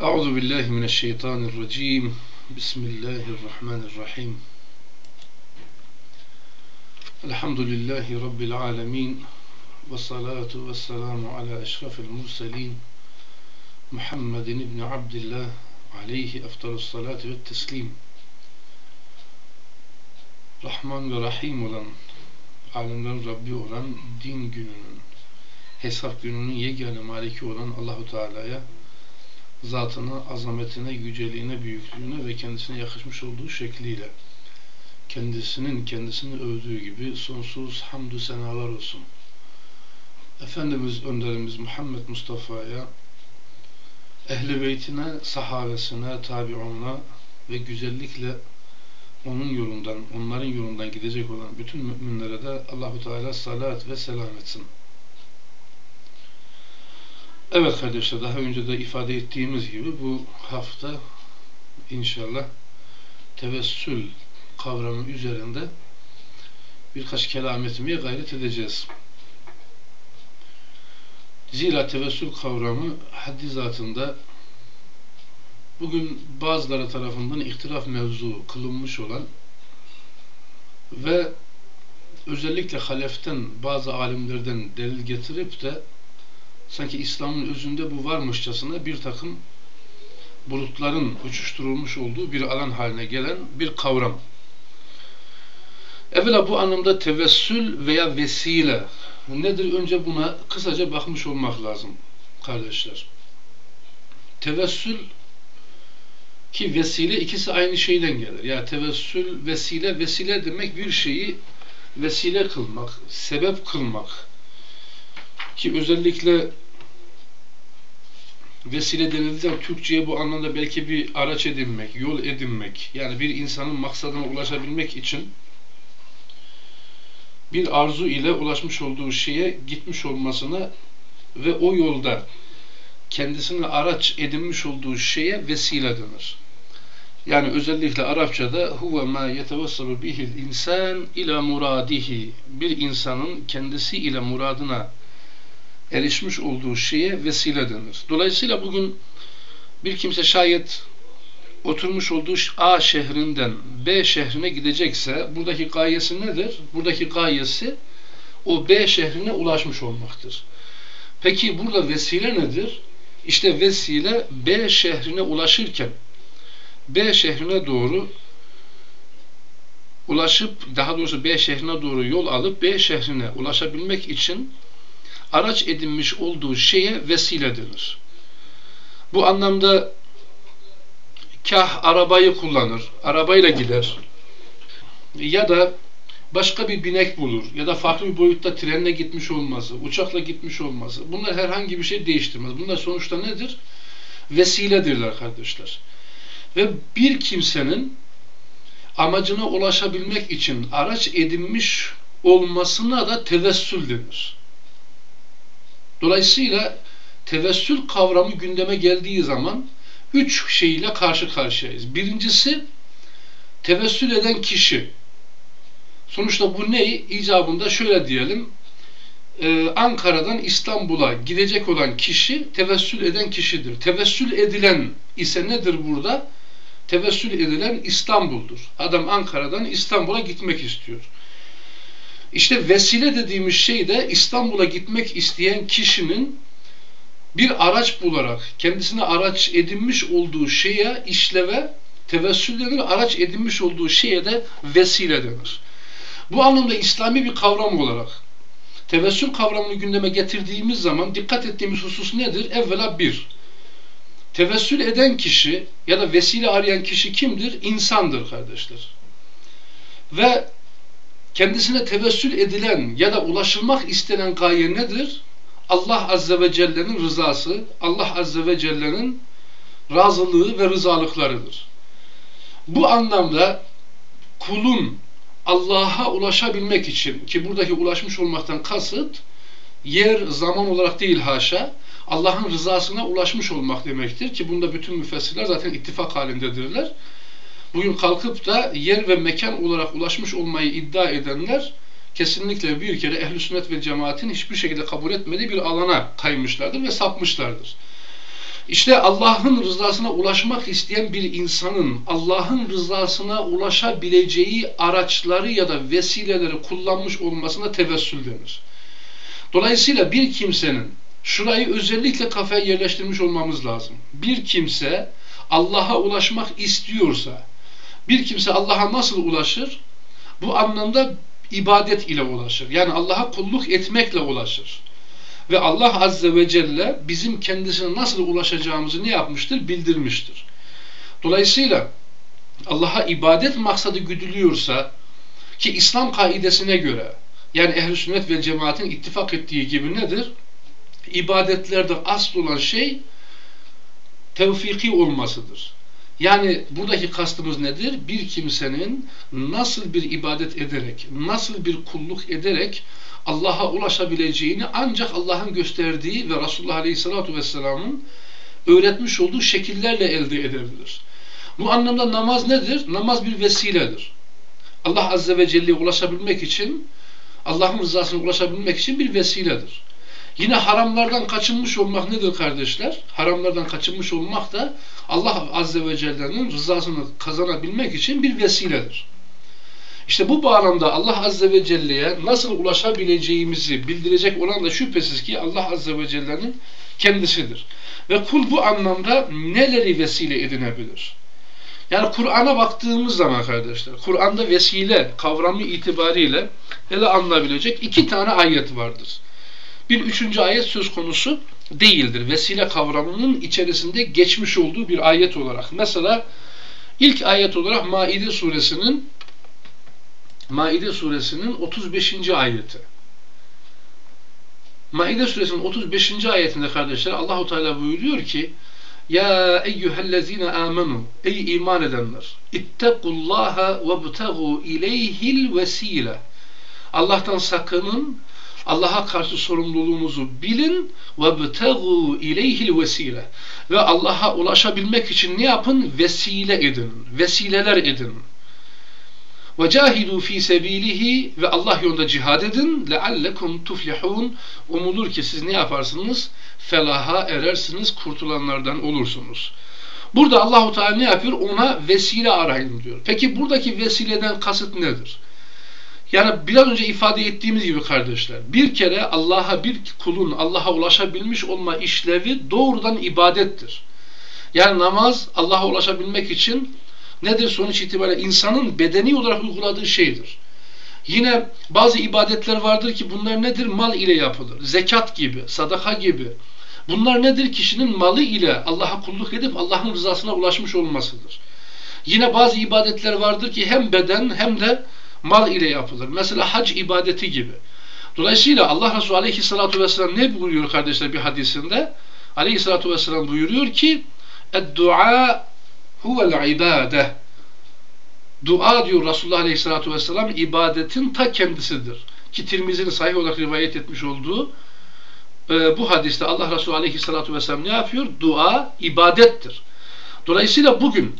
Euzu billahi mineşşeytanirracim. Bismillahirrahmanirrahim. Elhamdülillahi rabbil alamin. Ve salatu vesselamu ala eşrafil murselin. Muhammedin ibn Abdullah aleyhi efdalus salatu ve teslim. Rahman ve Rahim olan, alemlerin Rabbi olan din gününün, hesap gününün yegane maliki olan Allahu Teala'ya zatına, azametine, yüceliğine, büyüklüğüne ve kendisine yakışmış olduğu şekliyle kendisinin kendisini övdüğü gibi sonsuz hamdü senalar olsun. Efendimiz önderimiz Muhammed Mustafa'ya ehli beytine, sahabesine, tabi'una ve güzellikle onun yolundan, onların yolundan gidecek olan bütün müminlere de Allahu Teala salat ve selam etsin. Evet kardeşler daha önce de ifade ettiğimiz gibi bu hafta inşallah tevessül kavramı üzerinde birkaç kelam etmeye gayret edeceğiz. Zira tevessül kavramı haddi zatında bugün bazıları tarafından ihtilaf mevzu kılınmış olan ve özellikle haleften bazı alimlerden delil getirip de sanki İslam'ın özünde bu varmışçasına bir takım bulutların uçuşturulmuş olduğu bir alan haline gelen bir kavram. Evvela bu anlamda tevessül veya vesile nedir? Önce buna kısaca bakmış olmak lazım kardeşler. Tevessül ki vesile ikisi aynı şeyden gelir. Ya yani tevessül, vesile, vesile demek bir şeyi vesile kılmak, sebep kılmak, ki özellikle vesile denildiğinde Türkçe'ye bu anlamda belki bir araç edinmek, yol edinmek, yani bir insanın maksadına ulaşabilmek için bir arzu ile ulaşmış olduğu şeye gitmiş olmasına ve o yolda kendisine araç edinmiş olduğu şeye vesile denir. Yani özellikle Arapçada huve ma yetevessalu bihil insan ila muradihi bir insanın kendisi ile muradına erişmiş olduğu şeye vesile denir. Dolayısıyla bugün bir kimse şayet oturmuş olduğu A şehrinden B şehrine gidecekse buradaki gayesi nedir? Buradaki gayesi o B şehrine ulaşmış olmaktır. Peki burada vesile nedir? İşte vesile B şehrine ulaşırken B şehrine doğru ulaşıp daha doğrusu B şehrine doğru yol alıp B şehrine ulaşabilmek için araç edinmiş olduğu şeye vesile denir. Bu anlamda kah arabayı kullanır, arabayla gider ya da başka bir binek bulur ya da farklı bir boyutta trenle gitmiş olması, uçakla gitmiş olması. Bunlar herhangi bir şey değiştirmez. Bunlar sonuçta nedir? Vesiledirler kardeşler. Ve bir kimsenin amacına ulaşabilmek için araç edinmiş olmasına da tevessül denir. Dolayısıyla tevessül kavramı gündeme geldiği zaman üç şeyle karşı karşıyayız. Birincisi tevessül eden kişi. Sonuçta bu ne? İcabında şöyle diyelim ee, Ankara'dan İstanbul'a gidecek olan kişi tevessül eden kişidir. Tevessül edilen ise nedir burada? Tevessül edilen İstanbul'dur. Adam Ankara'dan İstanbul'a gitmek istiyor. İşte vesile dediğimiz şey de İstanbul'a gitmek isteyen kişinin bir araç bularak kendisine araç edinmiş olduğu şeye işleve tevessül denir, araç edinmiş olduğu şeye de vesile denir. Bu anlamda İslami bir kavram olarak tevessül kavramını gündeme getirdiğimiz zaman dikkat ettiğimiz husus nedir? Evvela bir, tevessül eden kişi ya da vesile arayan kişi kimdir? İnsandır kardeşler. Ve kendisine tevessül edilen ya da ulaşılmak istenen gaye nedir? Allah Azze ve Celle'nin rızası, Allah Azze ve Celle'nin razılığı ve rızalıklarıdır. Bu anlamda kulun Allah'a ulaşabilmek için ki buradaki ulaşmış olmaktan kasıt yer zaman olarak değil haşa Allah'ın rızasına ulaşmış olmak demektir ki bunda bütün müfessirler zaten ittifak halindedirler bugün kalkıp da yer ve mekan olarak ulaşmış olmayı iddia edenler kesinlikle bir kere ehl sünnet ve cemaatin hiçbir şekilde kabul etmediği bir alana kaymışlardır ve sapmışlardır. İşte Allah'ın rızasına ulaşmak isteyen bir insanın Allah'ın rızasına ulaşabileceği araçları ya da vesileleri kullanmış olmasına tevessül denir. Dolayısıyla bir kimsenin şurayı özellikle kafaya yerleştirmiş olmamız lazım. Bir kimse Allah'a ulaşmak istiyorsa bir kimse Allah'a nasıl ulaşır? Bu anlamda ibadet ile ulaşır. Yani Allah'a kulluk etmekle ulaşır. Ve Allah Azze ve Celle bizim kendisine nasıl ulaşacağımızı ne yapmıştır? Bildirmiştir. Dolayısıyla Allah'a ibadet maksadı güdülüyorsa ki İslam kaidesine göre yani ehl sünnet ve cemaatin ittifak ettiği gibi nedir? İbadetlerde asıl olan şey tevfiki olmasıdır. Yani buradaki kastımız nedir? Bir kimsenin nasıl bir ibadet ederek, nasıl bir kulluk ederek Allah'a ulaşabileceğini ancak Allah'ın gösterdiği ve Resulullah Aleyhisselatü Vesselam'ın öğretmiş olduğu şekillerle elde edebilir. Bu anlamda namaz nedir? Namaz bir vesiledir. Allah Azze ve Celle'ye ulaşabilmek için, Allah'ın rızasına ulaşabilmek için bir vesiledir. Yine haramlardan kaçınmış olmak nedir kardeşler? Haramlardan kaçınmış olmak da Allah Azze ve Celle'nin rızasını kazanabilmek için bir vesiledir. İşte bu bağlamda Allah Azze ve Celle'ye nasıl ulaşabileceğimizi bildirecek olan da şüphesiz ki Allah Azze ve Celle'nin kendisidir. Ve kul bu anlamda neleri vesile edinebilir? Yani Kur'an'a baktığımız zaman kardeşler, Kur'an'da vesile kavramı itibariyle ele alınabilecek iki tane ayet vardır. Bir üçüncü ayet söz konusu değildir. Vesile kavramının içerisinde geçmiş olduğu bir ayet olarak. Mesela ilk ayet olarak Maide suresinin Maide suresinin 35. ayeti. Maide suresinin 35. ayetinde kardeşler Allahu Teala buyuruyor ki Ya eyyühellezine amenu Ey iman edenler İttekullaha ve btegu ileyhil vesile Allah'tan sakının Allah'a karşı sorumluluğunuzu bilin ve btegu ileyhil vesile ve Allah'a ulaşabilmek için ne yapın? Vesile edin. Vesileler edin. Ve cahidu fi sebilihi ve Allah yolunda cihad edin leallekum tuflihun umulur ki siz ne yaparsınız? Felaha erersiniz, kurtulanlardan olursunuz. Burada Allahu Teala ne yapıyor? Ona vesile arayın diyor. Peki buradaki vesileden kasıt nedir? Yani biraz önce ifade ettiğimiz gibi kardeşler, bir kere Allah'a bir kulun Allah'a ulaşabilmiş olma işlevi doğrudan ibadettir. Yani namaz Allah'a ulaşabilmek için nedir sonuç itibariyle insanın bedeni olarak uyguladığı şeydir. Yine bazı ibadetler vardır ki bunlar nedir? Mal ile yapılır. Zekat gibi, sadaka gibi. Bunlar nedir? Kişinin malı ile Allah'a kulluk edip Allah'ın rızasına ulaşmış olmasıdır. Yine bazı ibadetler vardır ki hem beden hem de mal ile yapılır. Mesela hac ibadeti gibi. Dolayısıyla Allah Resulü Aleyhisselatü Vesselam ne buyuruyor kardeşler bir hadisinde? Aleyhisselatü Vesselam buyuruyor ki Dua huvel ibade Dua diyor Resulullah Aleyhisselatü Vesselam ibadetin ta kendisidir. Ki Tirmizi'nin sahih olarak rivayet etmiş olduğu e, bu hadiste Allah Resulü Aleyhisselatü Vesselam ne yapıyor? Dua ibadettir. Dolayısıyla bugün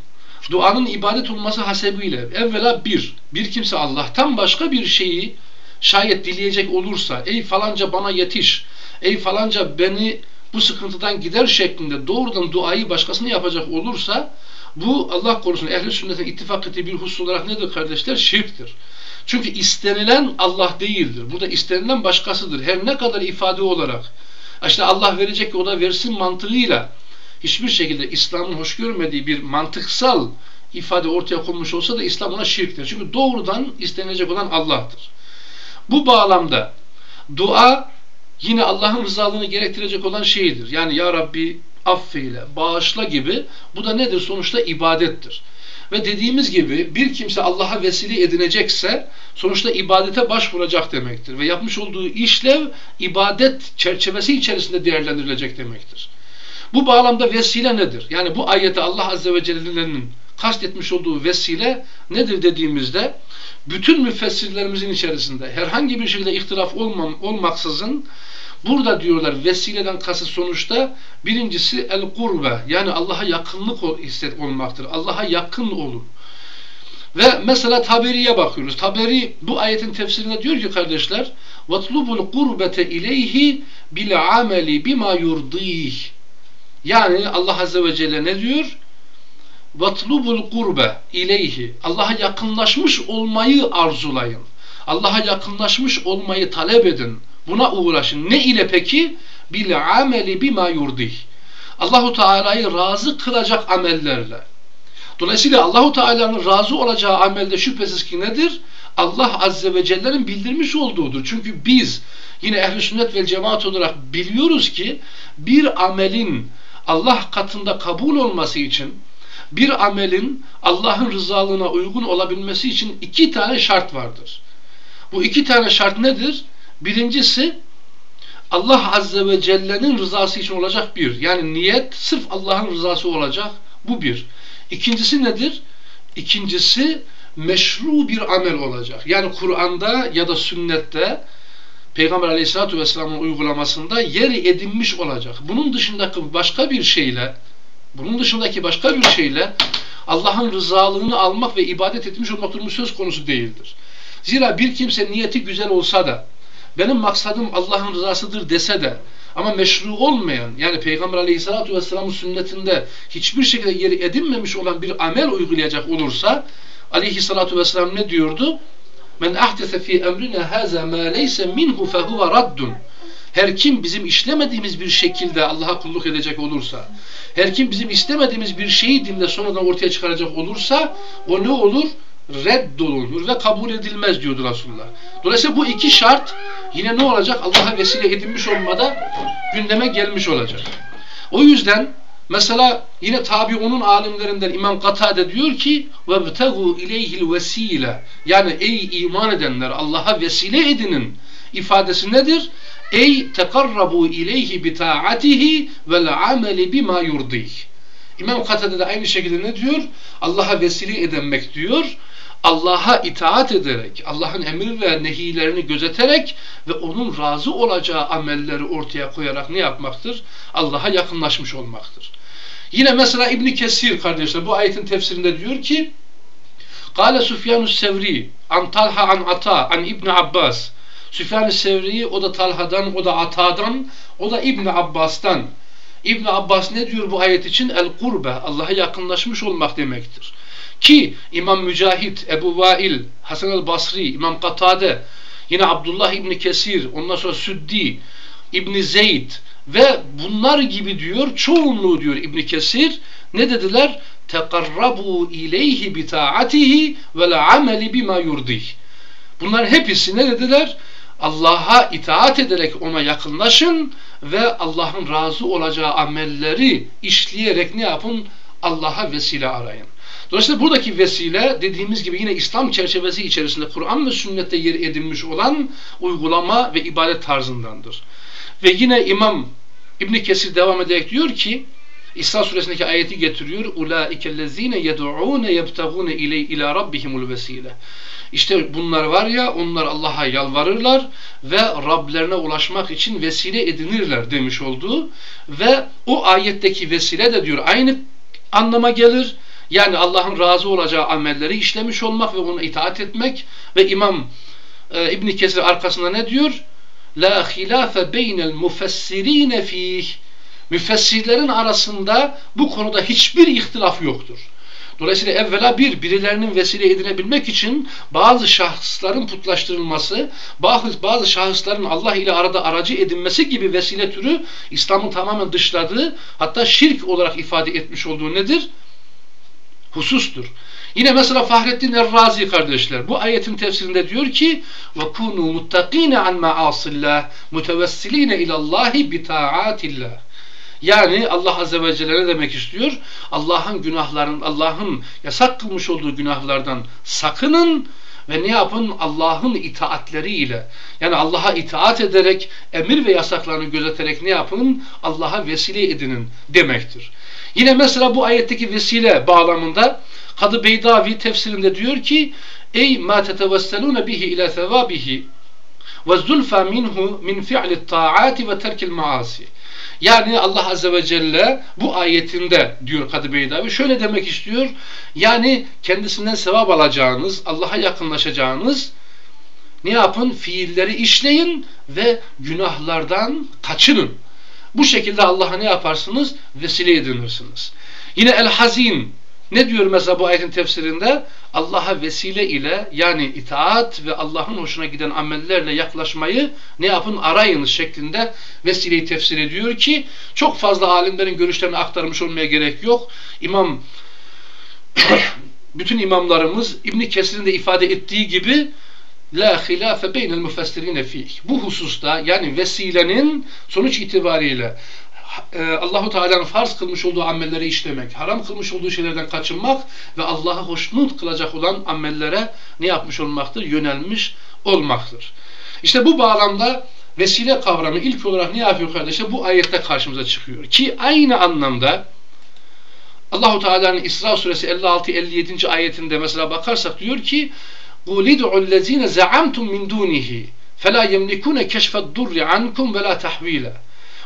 duanın ibadet olması hasebiyle evvela bir, bir kimse Allah'tan başka bir şeyi şayet dileyecek olursa ey falanca bana yetiş, ey falanca beni bu sıkıntıdan gider şeklinde doğrudan duayı başkasına yapacak olursa bu Allah korusun ehli sünnetin ittifak ettiği bir husus olarak nedir kardeşler? Şirktir. Çünkü istenilen Allah değildir. Burada istenilen başkasıdır. Her ne kadar ifade olarak işte Allah verecek ki o da versin mantığıyla hiçbir şekilde İslam'ın hoş görmediği bir mantıksal ifade ortaya konmuş olsa da İslam ona şirktir. Çünkü doğrudan istenilecek olan Allah'tır. Bu bağlamda dua yine Allah'ın rızalığını gerektirecek olan şeydir. Yani Ya Rabbi affeyle, bağışla gibi bu da nedir? Sonuçta ibadettir. Ve dediğimiz gibi bir kimse Allah'a vesile edinecekse sonuçta ibadete başvuracak demektir. Ve yapmış olduğu işlev ibadet çerçevesi içerisinde değerlendirilecek demektir. Bu bağlamda vesile nedir? Yani bu ayette Allah Azze ve Celle'nin kastetmiş olduğu vesile nedir dediğimizde bütün müfessirlerimizin içerisinde herhangi bir şekilde ihtilaf olmam, olmaksızın burada diyorlar vesileden kasıt sonuçta birincisi el kurbe yani Allah'a yakınlık hisset olmaktır. Allah'a yakın olun. Ve mesela Taberi'ye bakıyoruz. Taberi bu ayetin tefsirinde diyor ki kardeşler وَطْلُبُ الْقُرْبَةَ اِلَيْهِ بِالْعَمَلِ بِمَا يُرْضِيهِ yani Allah Azze ve Celle ne diyor? vatlubul kurbe ileyhi Allah'a yakınlaşmış olmayı arzulayın. Allah'a yakınlaşmış olmayı talep edin. Buna uğraşın. Ne ile peki? Bil ameli bima yurdih. Allahu Teala'yı razı kılacak amellerle. Dolayısıyla Allahu Teala'nın razı olacağı amelde şüphesiz ki nedir? Allah Azze ve Celle'nin bildirmiş olduğudur. Çünkü biz yine ehli sünnet ve cemaat olarak biliyoruz ki bir amelin Allah katında kabul olması için bir amelin Allah'ın rızalığına uygun olabilmesi için iki tane şart vardır. Bu iki tane şart nedir? Birincisi Allah Azze ve Celle'nin rızası için olacak bir. Yani niyet sırf Allah'ın rızası olacak. Bu bir. İkincisi nedir? İkincisi meşru bir amel olacak. Yani Kur'an'da ya da sünnette Peygamber Aleyhisselatü Vesselam'ın uygulamasında yeri edinmiş olacak. Bunun dışındaki başka bir şeyle bunun dışındaki başka bir şeyle Allah'ın rızalığını almak ve ibadet etmiş olmak durumu söz konusu değildir. Zira bir kimse niyeti güzel olsa da benim maksadım Allah'ın rızasıdır dese de ama meşru olmayan yani Peygamber Aleyhisselatü Vesselam'ın sünnetinde hiçbir şekilde yeri edinmemiş olan bir amel uygulayacak olursa Aleyhisselatü Vesselam ne diyordu? Men ahdese fi emrina haza ma leyse minhu fehuve raddun. Her kim bizim işlemediğimiz bir şekilde Allah'a kulluk edecek olursa, her kim bizim istemediğimiz bir şeyi dinde sonradan ortaya çıkaracak olursa, o ne olur? Reddolunur ve kabul edilmez diyordu Resulullah. Dolayısıyla bu iki şart yine ne olacak? Allah'a vesile edilmiş olmada gündeme gelmiş olacak. O yüzden mesela yine tabi onun alimlerinden İmam Katade diyor ki وَبْتَغُوا اِلَيْهِ الْوَس۪يلَ Yani ey iman edenler Allah'a vesile edinin ifadesi nedir? Ey tekarrabu ileyhi bi taatihi vel ameli bima yurdih. İmam Katade de aynı şekilde ne diyor? Allah'a vesile edinmek diyor. Allah'a itaat ederek, Allah'ın emir ve nehilerini gözeterek ve onun razı olacağı amelleri ortaya koyarak ne yapmaktır? Allah'a yakınlaşmış olmaktır. Yine mesela İbn Kesir kardeşler bu ayetin tefsirinde diyor ki: "Kale Sufyanus Sevri an Talha an Ata an İbn Abbas Süfyan-ı Sevri'yi o da Talha'dan, o da Ata'dan, o da İbn Abbas'tan. İbn Abbas ne diyor bu ayet için? El kurbe, Allah'a yakınlaşmış olmak demektir. Ki İmam Mücahit, Ebu Vail, Hasan el Basri, İmam Katade, yine Abdullah İbni Kesir, ondan sonra Süddi, İbni Zeyd ve bunlar gibi diyor, çoğunluğu diyor İbni Kesir, ne dediler? Tekarrabu ileyhi bi taatihi ve ameli bima yurdih. Bunlar hepsi ne dediler? Allah'a itaat ederek ona yakınlaşın ve Allah'ın razı olacağı amelleri işleyerek ne yapın? Allah'a vesile arayın. Dolayısıyla buradaki vesile dediğimiz gibi yine İslam çerçevesi içerisinde Kur'an ve sünnette yer edinmiş olan uygulama ve ibadet tarzındandır. Ve yine İmam İbn Kesir devam ederek diyor ki İsra suresindeki ayeti getiriyor. Ulaikellezine yed'un yebtagun iley ila rabbihimul vesile. İşte bunlar var ya onlar Allah'a yalvarırlar ve Rablerine ulaşmak için vesile edinirler demiş olduğu ve o ayetteki vesile de diyor aynı anlama gelir. Yani Allah'ın razı olacağı amelleri işlemiş olmak ve ona itaat etmek ve İmam e, İbn Kesir arkasında ne diyor? La hilafe beynel mufessirine fih. Müfessirlerin arasında bu konuda hiçbir ihtilaf yoktur. Dolayısıyla evvela bir, birilerinin vesile edinebilmek için bazı şahısların putlaştırılması, bazı, bazı şahısların Allah ile arada aracı edinmesi gibi vesile türü İslam'ın tamamen dışladığı, hatta şirk olarak ifade etmiş olduğu nedir? Husustur. Yine mesela Fahrettin Errazi kardeşler bu ayetin tefsirinde diyor ki وَكُونُوا مُتَّقِينَ عَنْ مَعَاصِ اللّٰهِ مُتَوَسِّلِينَ اِلَى اللّٰهِ بِتَاعَاتِ اللّٰهِ yani Allah Azze ve Celle ne demek istiyor? Allah'ın günahların, Allah'ın yasak kılmış olduğu günahlardan sakının ve ne yapın? Allah'ın itaatleriyle yani Allah'a itaat ederek emir ve yasaklarını gözeterek ne yapın? Allah'a vesile edinin demektir. Yine mesela bu ayetteki vesile bağlamında Kadı Beydavi tefsirinde diyor ki Ey ma tetevesselune bihi ila sevabihi ve zulfa minhu min fi'li ta'ati ve terkil maasi yani Allah Azze ve Celle bu ayetinde diyor Kadı Beydavi şöyle demek istiyor. Yani kendisinden sevap alacağınız, Allah'a yakınlaşacağınız ne yapın? Fiilleri işleyin ve günahlardan kaçının. Bu şekilde Allah'a ne yaparsınız? Vesile edinirsiniz. Yine El-Hazin ne diyor mesela bu ayetin tefsirinde? Allah'a vesile ile yani itaat ve Allah'ın hoşuna giden amellerle yaklaşmayı ne yapın? Arayınız şeklinde vesileyi tefsir ediyor ki çok fazla alimlerin görüşlerini aktarmış olmaya gerek yok. İmam bütün imamlarımız İbn Kesir'in de ifade ettiği gibi la hilafe beynel müfessirine fih. Bu hususta yani vesilenin sonuç itibariyle e, Allahu Teala'nın farz kılmış olduğu amelleri işlemek, haram kılmış olduğu şeylerden kaçınmak ve Allah'a hoşnut kılacak olan amellere ne yapmış olmaktır? Yönelmiş olmaktır. İşte bu bağlamda vesile kavramı ilk olarak ne yapıyor kardeşler? Bu ayette karşımıza çıkıyor. Ki aynı anlamda Allahu Teala'nın İsra suresi 56-57. ayetinde mesela bakarsak diyor ki قُلْ اِدْعُوا الَّذ۪ينَ زَعَمْتُمْ مِنْ دُونِهِ فَلَا يَمْلِكُونَ كَشْفَ الدُّرِّ عَنْكُمْ وَلَا تَحْو۪يلًا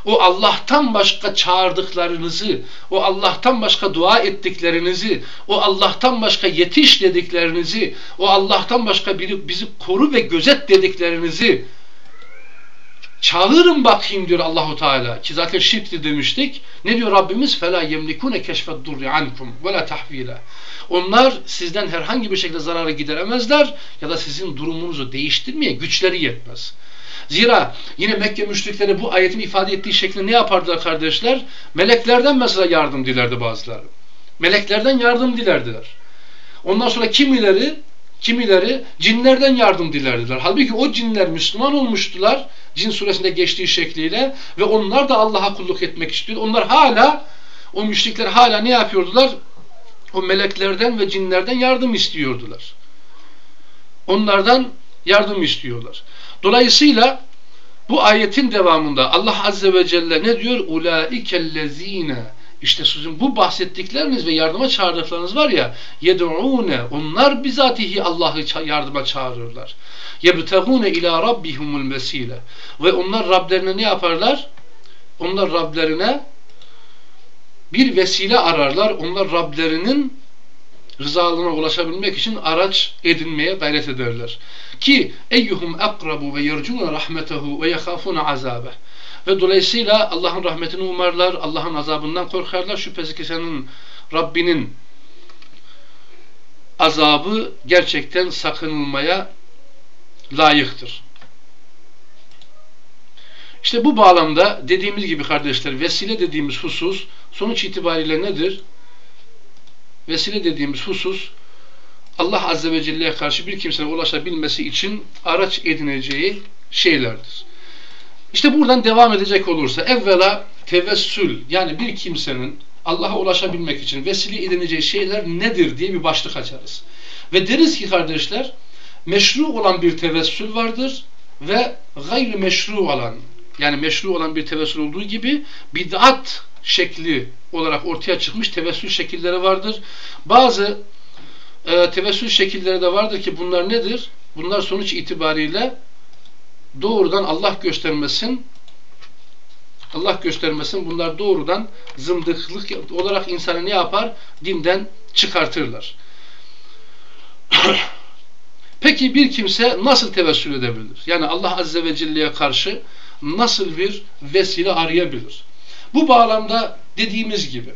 o Allah'tan başka çağırdıklarınızı, o Allah'tan başka dua ettiklerinizi, o Allah'tan başka yetiş dediklerinizi, o Allah'tan başka biri bizi koru ve gözet dediklerinizi çağırın bakayım diyor Allahu Teala ki zaten şirkti demiştik. Ne diyor Rabbimiz? Fela yemlikune keşfet durri ankum ve la tahvila. Onlar sizden herhangi bir şekilde zararı gideremezler ya da sizin durumunuzu değiştirmeye güçleri yetmez. Zira yine Mekke müşrikleri bu ayetin ifade ettiği şekilde ne yapardılar kardeşler? Meleklerden mesela yardım dilerdi bazıları. Meleklerden yardım dilerdiler. Ondan sonra kimileri kimileri cinlerden yardım dilerdiler. Halbuki o cinler Müslüman olmuştular. Cin suresinde geçtiği şekliyle ve onlar da Allah'a kulluk etmek istiyor. Onlar hala o müşrikler hala ne yapıyordular? O meleklerden ve cinlerden yardım istiyordular. Onlardan yardım istiyorlar. Dolayısıyla bu ayetin devamında Allah Azze ve Celle ne diyor? Ulaikellezine işte sizin bu bahsettikleriniz ve yardıma çağırdıklarınız var ya yed'une onlar bizatihi Allah'ı yardıma çağırırlar. Yebtegune ila rabbihumul vesile ve onlar Rablerine ne yaparlar? Onlar Rablerine bir vesile ararlar. Onlar Rablerinin rızalığına ulaşabilmek için araç edinmeye gayret ederler. Ki eyyuhum akrabu ve yercuna rahmetehu ve yekafuna azabe. Ve dolayısıyla Allah'ın rahmetini umarlar, Allah'ın azabından korkarlar. Şüphesiz ki senin Rabbinin azabı gerçekten sakınılmaya layıktır. İşte bu bağlamda dediğimiz gibi kardeşler vesile dediğimiz husus sonuç itibariyle nedir? Vesile dediğimiz husus Allah Azze ve Celle'ye karşı bir kimsenin ulaşabilmesi için araç edineceği şeylerdir. İşte buradan devam edecek olursa evvela tevessül yani bir kimsenin Allah'a ulaşabilmek için vesile edineceği şeyler nedir diye bir başlık açarız. Ve deriz ki kardeşler meşru olan bir tevessül vardır ve gayri meşru olan yani meşru olan bir tevessül olduğu gibi bid'at şekli olarak ortaya çıkmış tevessül şekilleri vardır. Bazı e, tevessül şekilleri de vardır ki bunlar nedir? Bunlar sonuç itibariyle doğrudan Allah göstermesin Allah göstermesin bunlar doğrudan zındıklık olarak insanı ne yapar? Dinden çıkartırlar. Peki bir kimse nasıl tevessül edebilir? Yani Allah Azze ve Celle'ye karşı nasıl bir vesile arayabilir? Bu bağlamda dediğimiz gibi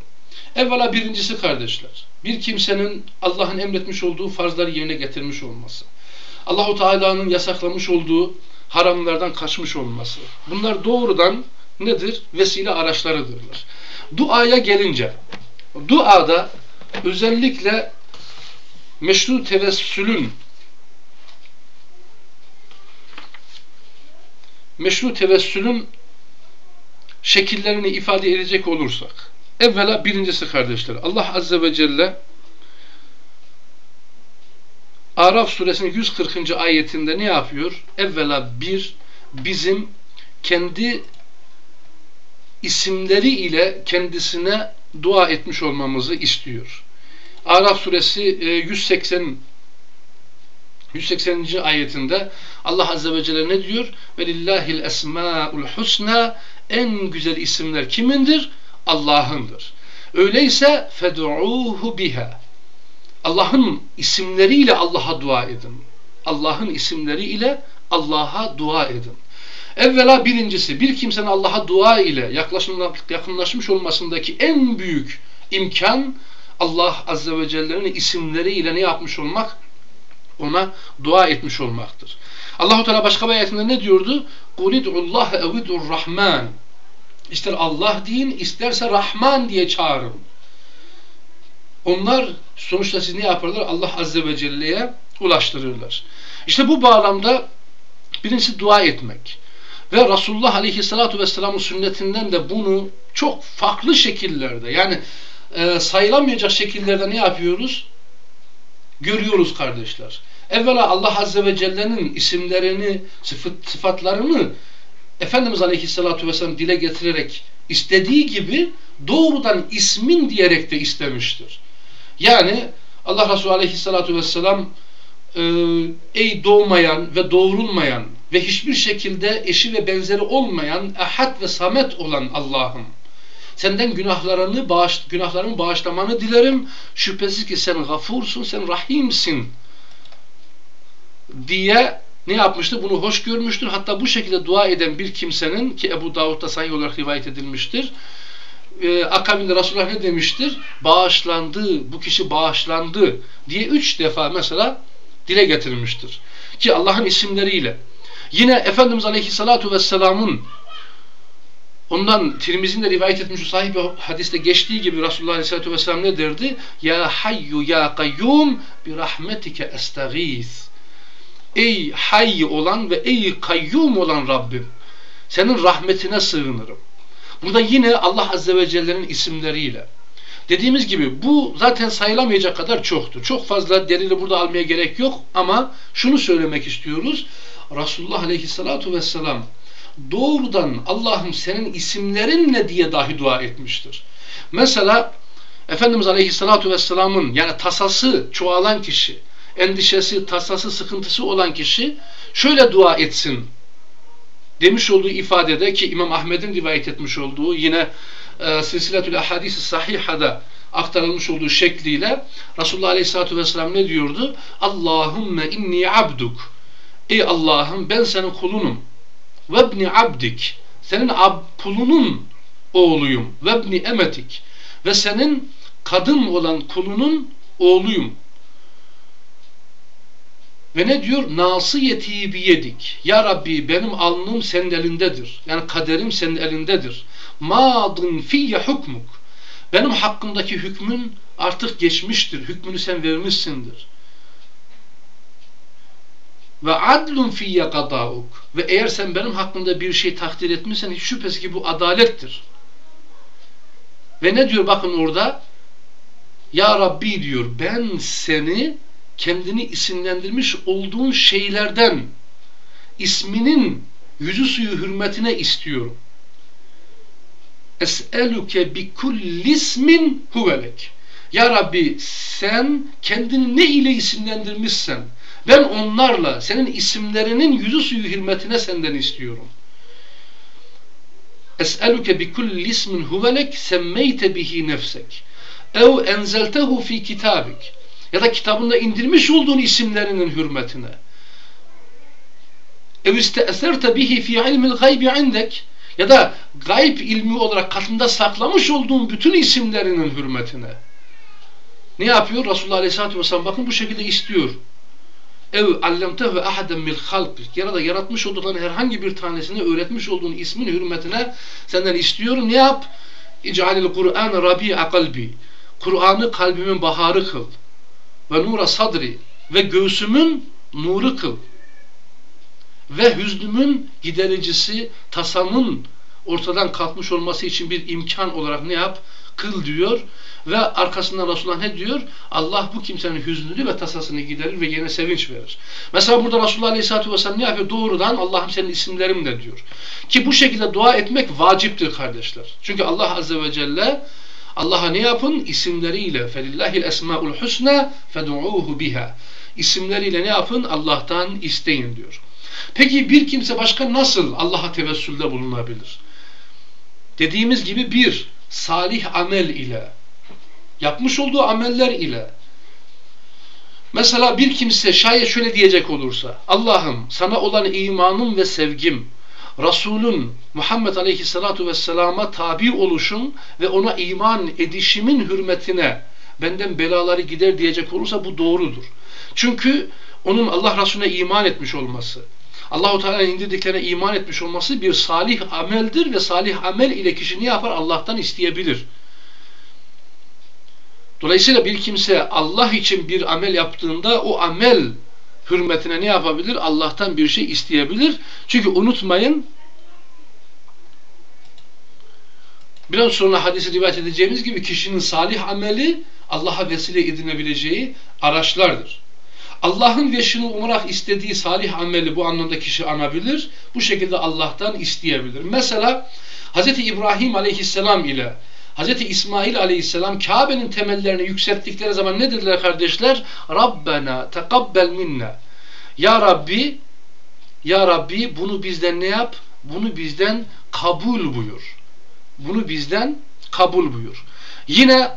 evvela birincisi kardeşler bir kimsenin Allah'ın emretmiş olduğu farzları yerine getirmiş olması Allahu Teala'nın yasaklamış olduğu haramlardan kaçmış olması bunlar doğrudan nedir? Vesile araçlarıdırlar. Duaya gelince duada özellikle meşru tevessülün meşru tevessülün şekillerini ifade edecek olursak evvela birincisi kardeşler Allah Azze ve Celle Araf suresinin 140. ayetinde ne yapıyor? Evvela bir bizim kendi isimleri ile kendisine dua etmiş olmamızı istiyor. Araf suresi 180 180. ayetinde Allah Azze ve Celle ne diyor? Ve lillahil esmaul husna en güzel isimler kimindir? Allah'ındır. Öyleyse fed'uhu biha. Allah'ın isimleriyle Allah'a dua edin. Allah'ın isimleriyle Allah'a dua edin. Evvela birincisi bir kimsenin Allah'a dua ile yakınlaşmış olmasındaki en büyük imkan Allah Azze ve Celle'nin isimleriyle ne yapmış olmak? Ona dua etmiş olmaktır. Allahu Teala başka bir ayetinde ne diyordu? Kulidullah evidur Rahman. İster Allah deyin, isterse Rahman diye çağırın. Onlar sonuçta siz ne yaparlar? Allah Azze ve Celle'ye ulaştırırlar. İşte bu bağlamda birincisi dua etmek. Ve Resulullah Aleyhisselatü Vesselam'ın sünnetinden de bunu çok farklı şekillerde yani e, sayılamayacak şekillerde ne yapıyoruz? Görüyoruz kardeşler. Evvela Allah Azze ve Celle'nin isimlerini, sıfat, sıfatlarını Efendimiz Aleyhisselatü Vesselam dile getirerek istediği gibi doğrudan ismin diyerek de istemiştir. Yani Allah Resulü Aleyhisselatü Vesselam e, ey doğmayan ve doğrulmayan ve hiçbir şekilde eşi ve benzeri olmayan ehad ve samet olan Allah'ım senden günahlarını bağış, günahlarımı bağışlamanı dilerim şüphesiz ki sen gafursun sen rahimsin diye ne yapmıştır? Bunu hoş görmüştür. Hatta bu şekilde dua eden bir kimsenin ki Ebu Davud'da sahih olarak rivayet edilmiştir. Ee, akabinde Resulullah ne demiştir? Bağışlandı, bu kişi bağışlandı diye üç defa mesela dile getirilmiştir. Ki Allah'ın isimleriyle. Yine Efendimiz Aleyhisselatü Vesselam'ın ondan Tirmiz'in de rivayet etmiş sahih bir hadiste geçtiği gibi Resulullah Aleyhisselatü Vesselam ne derdi? Ya hayyu ya kayyum bi rahmetike estağiz. Ey hayy olan ve ey kayyum olan Rabbim senin rahmetine sığınırım. Burada yine Allah Azze ve Celle'nin isimleriyle. Dediğimiz gibi bu zaten sayılamayacak kadar çoktur. Çok fazla delili burada almaya gerek yok ama şunu söylemek istiyoruz. Resulullah Aleyhisselatü Vesselam doğrudan Allah'ım senin isimlerinle diye dahi dua etmiştir. Mesela Efendimiz Aleyhisselatü Vesselam'ın yani tasası çoğalan kişi endişesi, tasası, sıkıntısı olan kişi şöyle dua etsin demiş olduğu ifadede ki İmam Ahmed'in rivayet etmiş olduğu yine e, Silsiletül Ahadis-i Sahiha'da aktarılmış olduğu şekliyle Resulullah Aleyhisselatü Vesselam ne diyordu? Allahümme inni abduk. Ey Allah'ım ben senin kulunum. Vebni abdik. Senin ab kulunun oğluyum. Vebni emetik. Ve senin kadın olan kulunun oğluyum ve ne diyor? Nasiyeti biyedik. Ya Rabbi benim alnım senin elindedir. Yani kaderim senin elindedir. Madın fiyye hukmuk. Benim hakkımdaki hükmün artık geçmiştir. Hükmünü sen vermişsindir. Ve adlun fiyye kadauk. Ve eğer sen benim hakkımda bir şey takdir etmişsen hiç şüphesiz ki bu adalettir. Ve ne diyor bakın orada? Ya Rabbi diyor ben seni kendini isimlendirmiş olduğun şeylerden isminin yüzü suyu hürmetine istiyorum. Es'eluke bi kullismin huvelek. Ya Rabbi sen kendini ne ile isimlendirmişsen ben onlarla senin isimlerinin yüzü suyu hürmetine senden istiyorum. Es'eluke bi kulli ismin huvelek semmeyte bihi nefsek ev enzeltehu fi kitabik ya da kitabında indirmiş olduğun isimlerinin hürmetine. Ev iste'eserte bihi fi ilmil gaybi indek ya da gayb ilmi olarak katında saklamış olduğun bütün isimlerinin hürmetine. Ne yapıyor? Resulullah Aleyhisselatü Vesselam bakın bu şekilde istiyor. Ev allemtehu ahaden mil halk ya da yaratmış olduğun herhangi bir tanesini öğretmiş olduğun ismin hürmetine senden istiyorum. Ne yap? İc'alil Kur'an rabi'a kalbi. Kur'an'ı kalbimin baharı kıl ve nura sadri ve göğsümün nuru kıl ve hüznümün gidericisi tasamın ortadan kalkmış olması için bir imkan olarak ne yap? Kıl diyor ve arkasından Resulullah ne diyor? Allah bu kimsenin hüznünü ve tasasını giderir ve yine sevinç verir. Mesela burada Resulullah Aleyhisselatü Vesselam ne yapıyor? Doğrudan Allah'ım senin isimlerimle diyor. Ki bu şekilde dua etmek vaciptir kardeşler. Çünkü Allah Azze ve Celle Allah'a ne yapın? İsimleriyle felillahil esmaul husna fed'uuhu biha. İsimleriyle ne yapın? Allah'tan isteyin diyor. Peki bir kimse başka nasıl Allah'a tevessülde bulunabilir? Dediğimiz gibi bir, salih amel ile, yapmış olduğu ameller ile, mesela bir kimse şayet şöyle diyecek olursa, Allah'ım sana olan imanım ve sevgim, Resulün Muhammed Aleyhisselatu Vesselam'a tabi oluşum ve ona iman edişimin hürmetine benden belaları gider diyecek olursa bu doğrudur. Çünkü onun Allah Resulüne iman etmiş olması, Allahu Teala'nın indirdiklerine iman etmiş olması bir salih ameldir ve salih amel ile kişi ne yapar? Allah'tan isteyebilir. Dolayısıyla bir kimse Allah için bir amel yaptığında o amel hürmetine ne yapabilir? Allah'tan bir şey isteyebilir. Çünkü unutmayın biraz sonra hadisi rivayet edeceğimiz gibi kişinin salih ameli Allah'a vesile edinebileceği araçlardır. Allah'ın veşini umarak istediği salih ameli bu anlamda kişi anabilir. Bu şekilde Allah'tan isteyebilir. Mesela Hz. İbrahim aleyhisselam ile Hz. İsmail aleyhisselam Kabe'nin temellerini yükselttikleri zaman ne dediler kardeşler? Rabbena tekabbel minna. Ya Rabbi Ya Rabbi bunu bizden ne yap? Bunu bizden kabul buyur. Bunu bizden kabul buyur. Yine